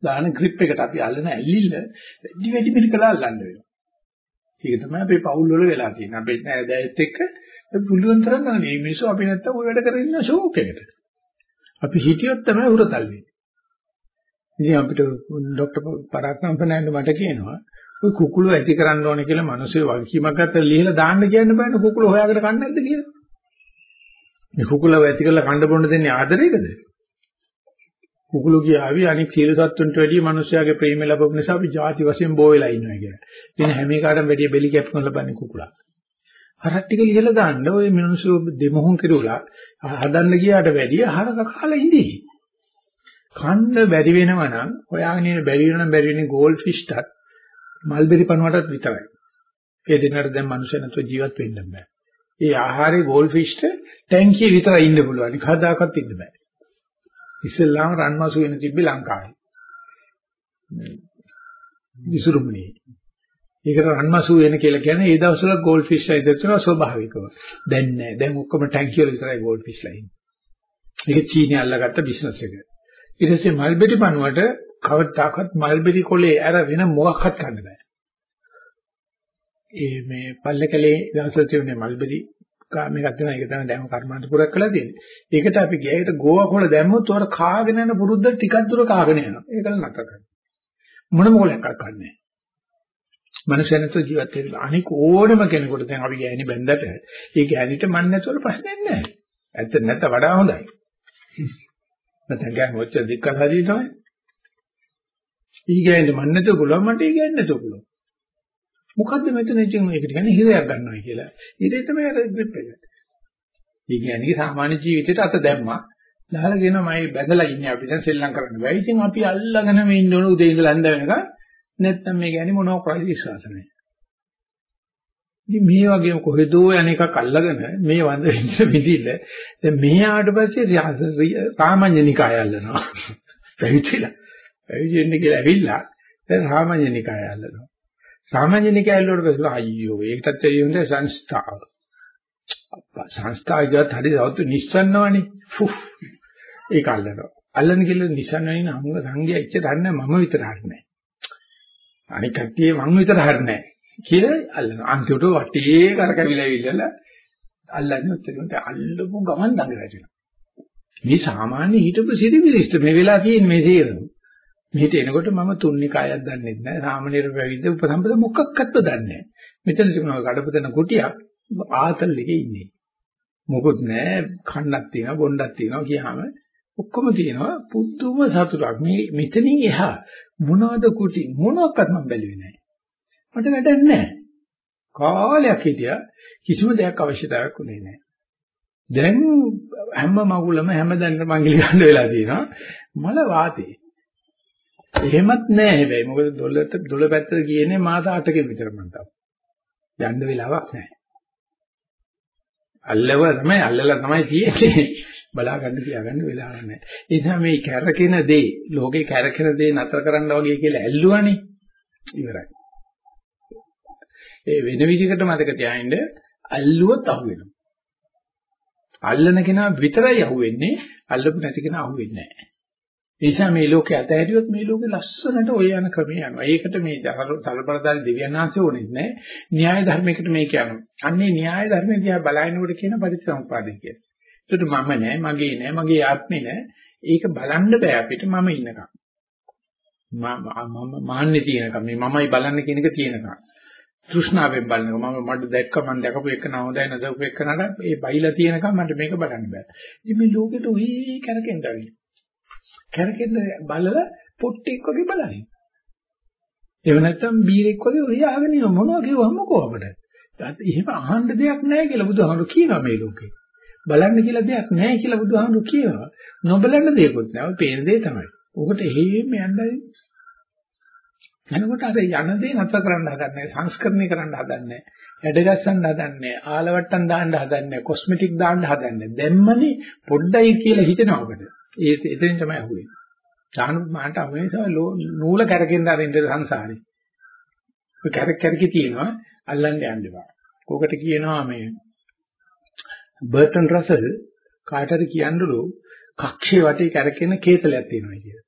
දාන grip එකට අපි අල්ලන ඇල්ලිල්ල වැඩි වැඩි පිළිකලා අල්ලන්න වෙනවා. ඒක තමයි අපේ පවුල් වල වෙලා තියෙන්නේ. අපේ නෑදෑයත් එක්ක පුළුවන් තරම් මේ මිනිස්සු අපි නැත්තම් ඔය වැඩ කරගෙන ඉන්න ෂෝක් එකට. අපි හිටියොත් තමයි උරතල් වෙන්නේ. ඉතින් අපිට ડોક્ટર පරාක්‍රම ෆර්නෑන්ඩෝ මට කියනවා ඔය කුකුළු ඇති කරන්න ඕනේ කියලා මිනිස්සු වගකීමක් ගත්තා ලියලා දාන්න කියන්න බෑනේ කුකුළු හොයාගෙන කන්නේ නැද්ද කියලා. මේ කුකුළව ඇති කරලා කන්න බොන්න දෙන්නේ ආදරයකද? කුකුළු ගියාවි අනික සියලු සත්තුන්ට වැඩිය මිනිස්යාගේ ප්‍රේමය ලැබුණ නිසා අපි ಜಾති වශයෙන් බෝ වෙලා ඉන්නවා කියලා. ඉතින් හැම එකකටම වැඩිය බෙලි කැප් කරන ලබන්නේ කුකුලා. හරක් ටික ලිහලා දාන්න ඔය මිනිස්සු දෙමොහොන් කිරුලා හදන්න ගියාට වැඩිය හරක කාලා ඉඳී. කන්න බැරි වෙනවා නම් ඔයාගෙන බැරි වෙන බැරි වෙන ගෝල්ඩ් ෆිෂ්ටත් මල්බෙරි පණුවටත් විතරයි. ඒ දෙන්නට දැන් මිනිස්සු නැතුව ජීවත් වෙන්න බෑ. ඒ ආහාරේ ගෝල්ඩ් ෆිෂ්ට ටැංකියේ විතරයි ඉන්න පුළුවන්. කවදාකවත් ඉන්න බෑ. ඉස්සෙල්ලාම රන්මසු වෙන තිබ්බේ ලංකාවේ. විසුරුමුණේ. ඒකට රන්මසු වෙන කියලා කියන්නේ ඒ දවස්වල ගෝල්ඩ් ෆිෂ් අය දෙතුන ස්වභාවිකව. දැන් නෑ. දැන් ඔක්කොම ටැංකිය වල විතරයි ගෝල්ඩ් ෆිෂ්ලා ඉන්නේ. ඒක චීනය අල්ලගත්ත බිස්නස් එක. ඊට පස්සේ මල්බෙරි පණුවට කවදාකවත් මල්බෙරි කොලේ අර වෙන මොකක්වත් ගන්න බෑ. ඒ මේ පල්ලකලේ දවසට තියුනේ මල්බෙරි මේකක් දෙනවා ඒක තමයි දැන් කර්මාන්ත පුරක් කළා තියෙන්නේ. ඒකට අපි ගියා ඒකට ගෝවා කොළ දැම්මොත් උර කාගෙන යන පුරුද්ද ටිකක් දුර කාගෙන යනවා. ඒකල නැතර කරනවා. මොන මොලයක් අක්කන්නේ. මනුෂ්‍යනතු ජීවත් වෙන්න අනික ඕනම කෙනෙකුට දැන් අපි ගෑණි බැන්දට ඒ ගෑණිට මන් නැතුවල ප්‍රශ්නයක් නැහැ. ඇත්ත නැත්ත වඩා හොඳයි. නැත්නම් ගෑණි ඔච්චර දික්ක හරි තමයි. ඊ ගෑණි මන් නැතුව පුළුවන් මට ඊ ගෑණි නැතුව පුළුවන්. මොකද්ද මෙතන ඉතින් මේකට කියන්නේ හිරයක් ගන්නවා කියලා. ඊට තමයි අර ග්‍රිප් එක. ඒ කියන්නේ සාමාන්‍ය ජීවිතේට අත දැම්මා. දාලා කියනවා මම බැඳලා ඉන්නේ අපි දැන් සෙල්ලම් කරන්න බෑ. ඉතින් අපි අල්ලගෙන මේ ඉන්න ඕන උදේ ඉඳලා හඳ වෙනකන් නැත්තම් මේ කියන්නේ මොනව කරයි විශ්වාස නැහැ. ඉතින් මේ වගේම කොහෙදෝ යන එකක් අල්ලගෙන මේ වඳ වෙන්න විදිහට දැන් මේ ආවට පස්සේ සාමාන්‍යනිකාය අල්ලනවා. [LAUGHS] පැවිදිලා. පැවිදෙන්න කියලා ඇවිල්ලා දැන් සාමාන්‍යනිකාය අල්ලනවා. සාමාන්‍යනික ඇල්ලුවට පස්සේ අයියෝ ඒකටත් ඒ හොඳ සංස්ථාව. අප්පා සංස්ථාවකට හරි සවතු නිස්සන්නවනේ. ෆුෆ්. ඒක අල්ලනවා. අල්ලන කියලා නිස්සන්නවනේ අංග සංගය ඉච්ච දන්නේ මම විතර හරිනේ. අනික කට්ටිය මං විතර හරිනේ. කියලා අල්ලනවා. අන්තිමට වටේ කරකවිලා ඉල්ලලා අල්ලන්නේ උත්තර අල්ලපු ගමන් දඟ වැටෙනවා. මේ සාමාන්‍ය හිටපු සිරිවිලිස්ට මේ වෙලා තියෙන මේ තේරෙන. මෙහෙට එනකොට මම තුන්නිකායක් දන්නේ නැහැ. සාමනීර පැවිද්ද උපසම්පද මොකක්වත්ව දන්නේ නැහැ. මෙතන තිබුණා කඩපතන කුටියක් ආතල් එකේ ඉන්නේ. මොකොත් නැහැ. කන්නක් තියෙනවා, බොණ්ඩක් තියෙනවා කියහම ඔක්කොම තියෙනවා. පුදුම සතුටක්. මේ මෙතනින් එහා මොනවද කුටි මොනවත් මම බැලුවේ නැහැ. මට වැඩක් නැහැ. කාලයක් හිටියා කිසිම දෙයක් අවශ්‍යතාවයක් උනේ නැහැ. දැන් හැම මගුලම හැමදැනම මංගල ගන්න වෙලා තියෙනවා. මල වාතේ. එහෙමත් නෑ හැබැයි මොකද දොළට දොළ පැත්තට ගියනේ මාස 8කින් විතර මම තාම. යන්න වෙලාවක් නෑ. අල්ලව තමයි අල්ලලා තමයි තියෙන්නේ. බලා ගන්න තියාගන්න වෙලාවක් නෑ. ඒ නිසා මේ කැරකෙන දේ, ලෝකේ කැරකෙන දේ නතර කරන්න වගේ කියලා ඇල්ලුවානේ. ඉවරයි. ඒ වෙන විදිහකට මතක තියාගන්න අල්ලුවොත් අහු වෙනවා. අල්ලන කෙනා විතරයි අහුවෙන්නේ, අල්ලපු නැති කෙනා අහුවෙන්නේ නැහැ. ඒ නිසා මේ ලෝකේ අතහැරියොත් මේ ලෝකේ ලස්සනට ඔය යන ක්‍රමය යනවා. ඒකට මේ තලබලදාරි දෙවියන් වහන්සේ ඕනෙත් නැහැ. න්‍යාය ධර්මයකට මේක යනවා. අන්නේ න්‍යාය ධර්මය දිහා බලනකොට කියන පරිසම්පාදේ කියලා. ඒකට මම නෑ, මගේ නෑ, මගේ ආත්මේ නෑ. ඒක බලන්න බෑ අපිට මම ඉන්නකම්. මම මාන්නේ තියෙනකම් මේ මමයි බලන්න කියන එක තියෙනකම් තෘෂ්ණාවෙන් බලනක මම මඩ දැක්ක මම දැකපු එක නවදයි නදපු එක නඩ ඒ බයිලා තියෙනකම් මට මේක බලන්න බෑ. ඉතින් මේ ලෝකෙට ඔහි කරකෙන් ගන්නේ. කරකෙන් බලලා පොට්ටෙක් වගේ බලන්නේ. එහෙම නැත්නම් බීරෙක් වගේ ඔහි ආගෙන ඉන්න මොනවා කිව්වම කොහොමද? එහෙම අහන්න දෙයක් නැහැ කියලා බුදුහාමුදුරු කියනවා මේ ලෝකේ. බලන්න කියලා දෙයක් නැහැ කියලා බුදුහාමුදුරු කියනවා. නොබලන්න දෙයක්වත් නැහැ. පේන දේ තමයි. ඔකට එහෙම යන්නයි. එනකොට අර යන දේ නැතර කරන්න හදන්නේ සංස්කරණය කරන්න හදන්නේ ඇඩගස්සන්න හදන්නේ ආලවට්ටම් දාන්න හදන්නේ කොස්මෙටික් දාන්න හදන්නේ දැම්මනේ පොඩ්ඩයි කියලා හිතනවා ඔබට ඒ එතනින් තමයි අහුවෙන්නේ ඥාන මාන්ට අහුවෙන්නේ නූල කරකින්න අරින්න සංසාරේ. ඔය කරක් කරකි තියෙනවා අල්ලන්න යන්න එපා. කොකට කියනවා මේ බර්ටන් රසල් කාටද කියන්නලු කක්ෂයේ වටේ කරකින කේතලයක් තියෙනවා කියලා.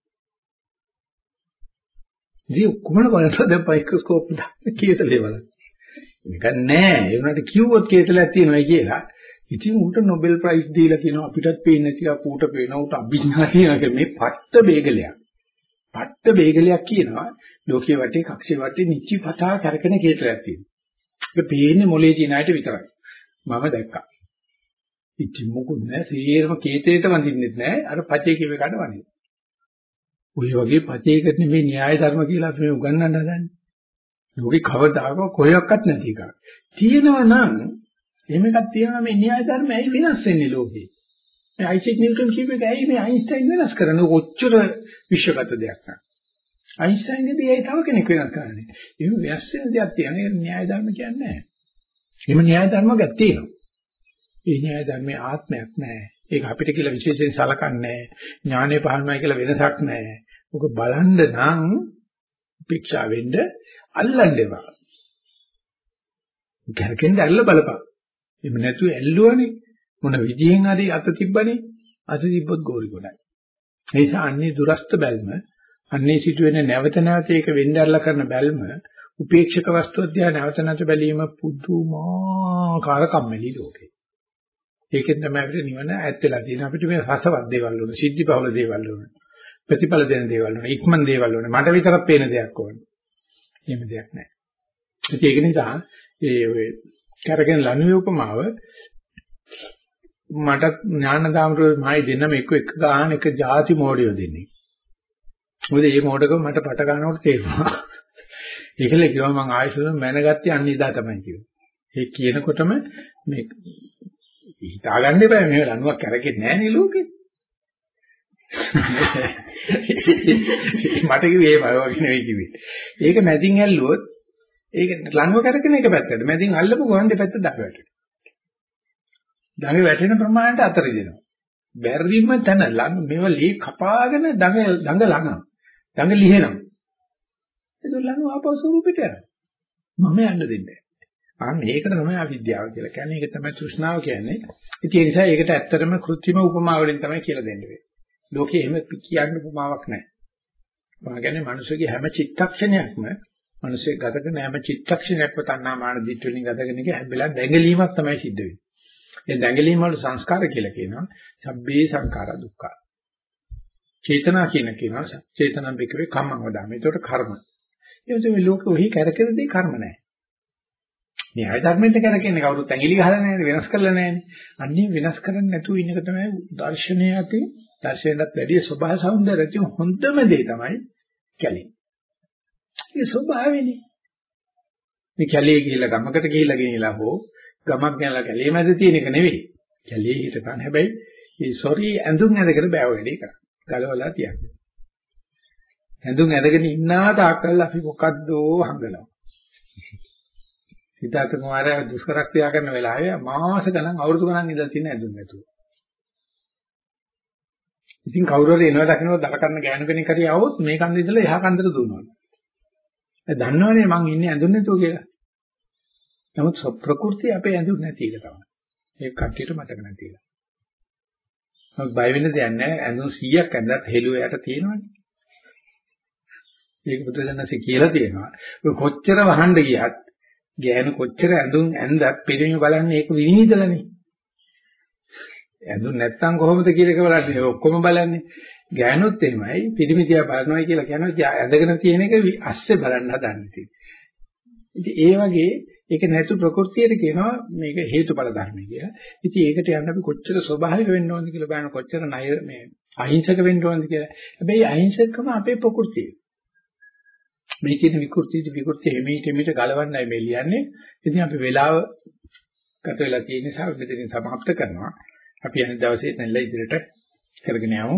ඉතින් කොහොමද බලන්න දැන් මයික්‍රොස්කෝප් දාන්න කීයටලේ බලන්න. මේක නෑ. ඒ වුණාට කිව්වොත් කීයටලක් තියෙනවා කියලා. ඉතින් උන්ට නොබෙල් ප්‍රයිස් දීලා කියනවා අපිටත් පේන්නේ නැතිලා ඌට පේනවා ඌට අභිඥා තියෙනවා මේ පට්ට බේගලයක්. පට්ට බේගලයක් කියනවා ලෝකයේ වටේ කක්ෂේ වටේ නිච්චි පතා කරකෙන කීයටලක් තියෙනවා. ඒක පේන්නේ මොලේ තියෙන අයට විතරයි. මම දැක්කා. ඉතින් මොකුත් නෑ සේරම කේතේට වඳින්නෙත් නෑ අර පචේ කිව්ව එකට වඳින්න. ඔය වගේ පචේකට නෙමෙයි න්‍යාය ධර්ම කියලා අපි මේ උගන්වන්න හදන්නේ. ලෝකේ කවදාක කොහොක්වත් නැති එකක්. තියෙනවා නම් එහෙම එකක් තියෙනවා මේ න්‍යාය ධර්ම ඇයි වෙනස් වෙන්නේ ලෝකේ? මේ අයිසෙක් නිව්ටන් කියපු එක ඇයි මේ අයින්ස්ටයින් වෙනස් කරන්නේ? කොච්චර විශ්වගත දෙයක් නෑ. අයින්ස්ටයින්ගේදී ඇයි තව කෙනෙක් වෙනස් කරන්නේ? එහෙම වෙනස් වෙන දෙයක් තියෙනවා. න්‍යාය ධර්ම කියන්නේ නැහැ. එහෙම න්‍යාය ධර්ම ගක් තියෙනවා. ඒ න්‍යාය ධර්මයේ ආත්මයක් නැහැ. ඒක අපිට කියලා විශේෂයෙන් සලකන්නේ ඥානෙ පහළමයි කියලා වෙනසක් නැහැ. ඔක බලන්න නම් උපේක්ෂා වෙන්න අල්ලන්න එපා. ගැරකෙන්ද ඇල්ල බලපන්. එහෙම නැතුව ඇල්ලුවනේ මොන විදියෙන් හරි අත තිබ්බනේ අත තිබ්බොත් ගෝරි ගොඩයි. ඒ නිසා අන්නේ දුරස්ත බැල්ම අන්නේ සිදුවෙන නැවත නැවත ඒක වෙන්න ඇල්ල කරන බැල්ම උපේක්ෂක වස්තු අධ්‍යා නැවත නැවත බැලීම පුදුමාකාර කම්මැලි ලෝකේ. ඒකෙන් තමයි අපිට නිවන ඈත් වෙලා තියෙන්නේ. අපිට මේ රසවත් දේවල් ඕන, සිද්ධි බහුල දේවල් ඕන. ප්‍රතිඵල දෙන දේවල් ඕන, ඉක්මන් දේවල් ඕන. මට විතරක් පේන දෙයක් ඕන. එහෙම දෙයක් නැහැ. ඒක නිසා ඒ ඔය කරගෙන ලනුවේ උපමාව මට ඥානදාමරෝ මයි දෙන්නම එක එක ගාන එක ಜಾති මොඩියෝ දෙන්නේ. මොකද මේ මොඩකම මට පට ගන්නකොට තේරුණා. ඒකල කිව්වා මම ආයෙත් මැනගත්තේ අනිදා තමයි කිව්වා. ඒ කියනකොටම මේ හිතාගන්න එපා මේ ලණුවක් කරකෙන්නේ නැහැ නේ ලෝකේ. [LAUGHS] මට කිව්වේ ඒ බය වගේ නෙවෙයි කිව්වේ. ඒක මැදින් ඇල්ලුවොත් ඒක ලණුව කරකෙන එක පැත්තට. මැදින් අල්ලපු ගමන් දෙපැත්ත දඟ වැටෙනවා. දඟ වැටෙන ප්‍රමාණයට අතර දෙනවා. බැරිම තැන ලඟ මේව ලී කපාගෙන දඟ දඟ ලඟ. දඟ ලිහෙනවා. ඒක ලණුව ආපහු ස්වරූපෙට යනවා. මම යන්න දෙන්නේ අන්න ඒකට තමයි අවිද්‍යාව කියලා කියන්නේ. ඒක තමයි තෘෂ්ණාව කියන්නේ. ඉතින් ඒ නිසා ඒකට ඇත්තටම કૃත්‍රිම උපමා වලින් තමයි කියලා දෙන්නේ වෙන්නේ. ලෝකේ එහෙම කියන්න උපමාවක් නැහැ. මම කියන්නේ මිනිස්සුගේ හැම චිත්තක්ෂණයක්ම මිනිස්සේ ගත කරන හැම චිත්තක්ෂණයක්ම තණ්හා මාන දිට්ඨි වලින් ගත කරන එක හැබැයි දැඟලීමක් තමයි සිද්ධ වෙන්නේ. ඒ දැඟලීම වල සංස්කාර කියලා කියනවා. සබ්බේ සංඛාර දුක්ඛ. චේතනා කියන කියනවා. චේතනම් බිකවේ කම්මං වදාම. ඒකට කර්ම. ඒ වගේ මේ ලෝකෙ ඔහි කරකෙන දේ කර්ම නැහැ. න්‍යාය ධර්මෙන්ට කරකෙන්නේ කවුරුත් ඇඟිලි ගහලා නැහැ වෙනස් කරලා නැහැ. අන්නේ වෙනස් කරන්නේ නැතුව ඉන්න එක තමයි දර්ශනය ඇති දර්ශනයටත් වැඩිය ස්වභාව සෞන්දර්යය හොඳම දේ තමයි කැලේ. ඒ ස්වභාවයනේ. මේ කැලේ ගිහිල්ලා ගමකට ගිහිල්ලා ගෙනිලා හෝ ගමක් ගැනලා කැලේ මැද තියෙන එක නෙවෙයි. කැලේ හිටපන් හැබැයි මේ සොරි ඇඳුම් ඇඳගෙන බෑව වැඩේ කරා. ගලවලා තියන්නේ. ඇඳුම් ඇඳගෙන ඉන්නා තාක්කල් අපි මොකද්දෝ හංගනවා. සිතාර්ථ කුමාරයා දුෂ්කර ක්‍රියා කරන වෙලාවේ මාස ගණන් අවුරුදු ගණන් ඉඳලා තියෙන ඇඳුම් නැතුව. ඉතින් කවුරු හරි එනවා දකින්නව දල කරන ගෑනු කෙනෙක් හරි આવොත් මේ කන්ද ඉඳලා එහා කන්දට දුවනවා. ඒ දන්නවනේ මං ඉන්නේ ඇඳුම් නැතුව කියලා. නමුත් ප්‍රകൃතිය අපේ ඇඳුම් නැති එක තමයි. ඒක කට්ටියට මතක නැතිලා. මම බය වෙන්න දෙයක් නැහැ. ඇඳුම් 100ක් ඇඳලා හෙළුව යට තියෙනවනේ. ඒක බුදුදහමසේ කියලා තියෙනවා. ඔය කොච්චර වහන්න ගියත් ගෑනු කොච්චර ඇඳුම් ඇඳත් පිළිමි බලන්නේ ඒක විනිවිදලානේ. ඇඳුම් නැත්තම් කොහොමද කියලා එක බලන්නේ ඔක්කොම බලන්නේ. ගෑනොත් එහෙමයි පිරිමිතියා බලනවායි කියලා කියනවා ඇඳගෙන තියෙන එක අස්සේ බලන්න හදන්නේ. ඉතින් ඒ වගේ ඒක නැතු ප්‍රകൃතියට කියනවා මේක හේතුඵල ධර්ම කියලා. ඉතින් ඒකට යන්න අපි කොච්චර ස්වභාවික වෙන්න ඕනද කියලා බලන කොච්චර ණය මේ අහිංසක වෙන්න ඕනද කියලා. හැබැයි අහිංසකකම අපේ ප්‍රകൃතිය. මේ කියන විකෘති විකෘති එමෙහිට එමෙහිට ගලවන්නයි මේ ලියන්නේ. ඉතින් අපි වෙලාව ගත වෙලා තියෙන නිසා මෙතනින් සමාප්ත කරනවා. අපි අනිත් දවසේ නැල්ල ඉදිරියට කරගෙන යමු.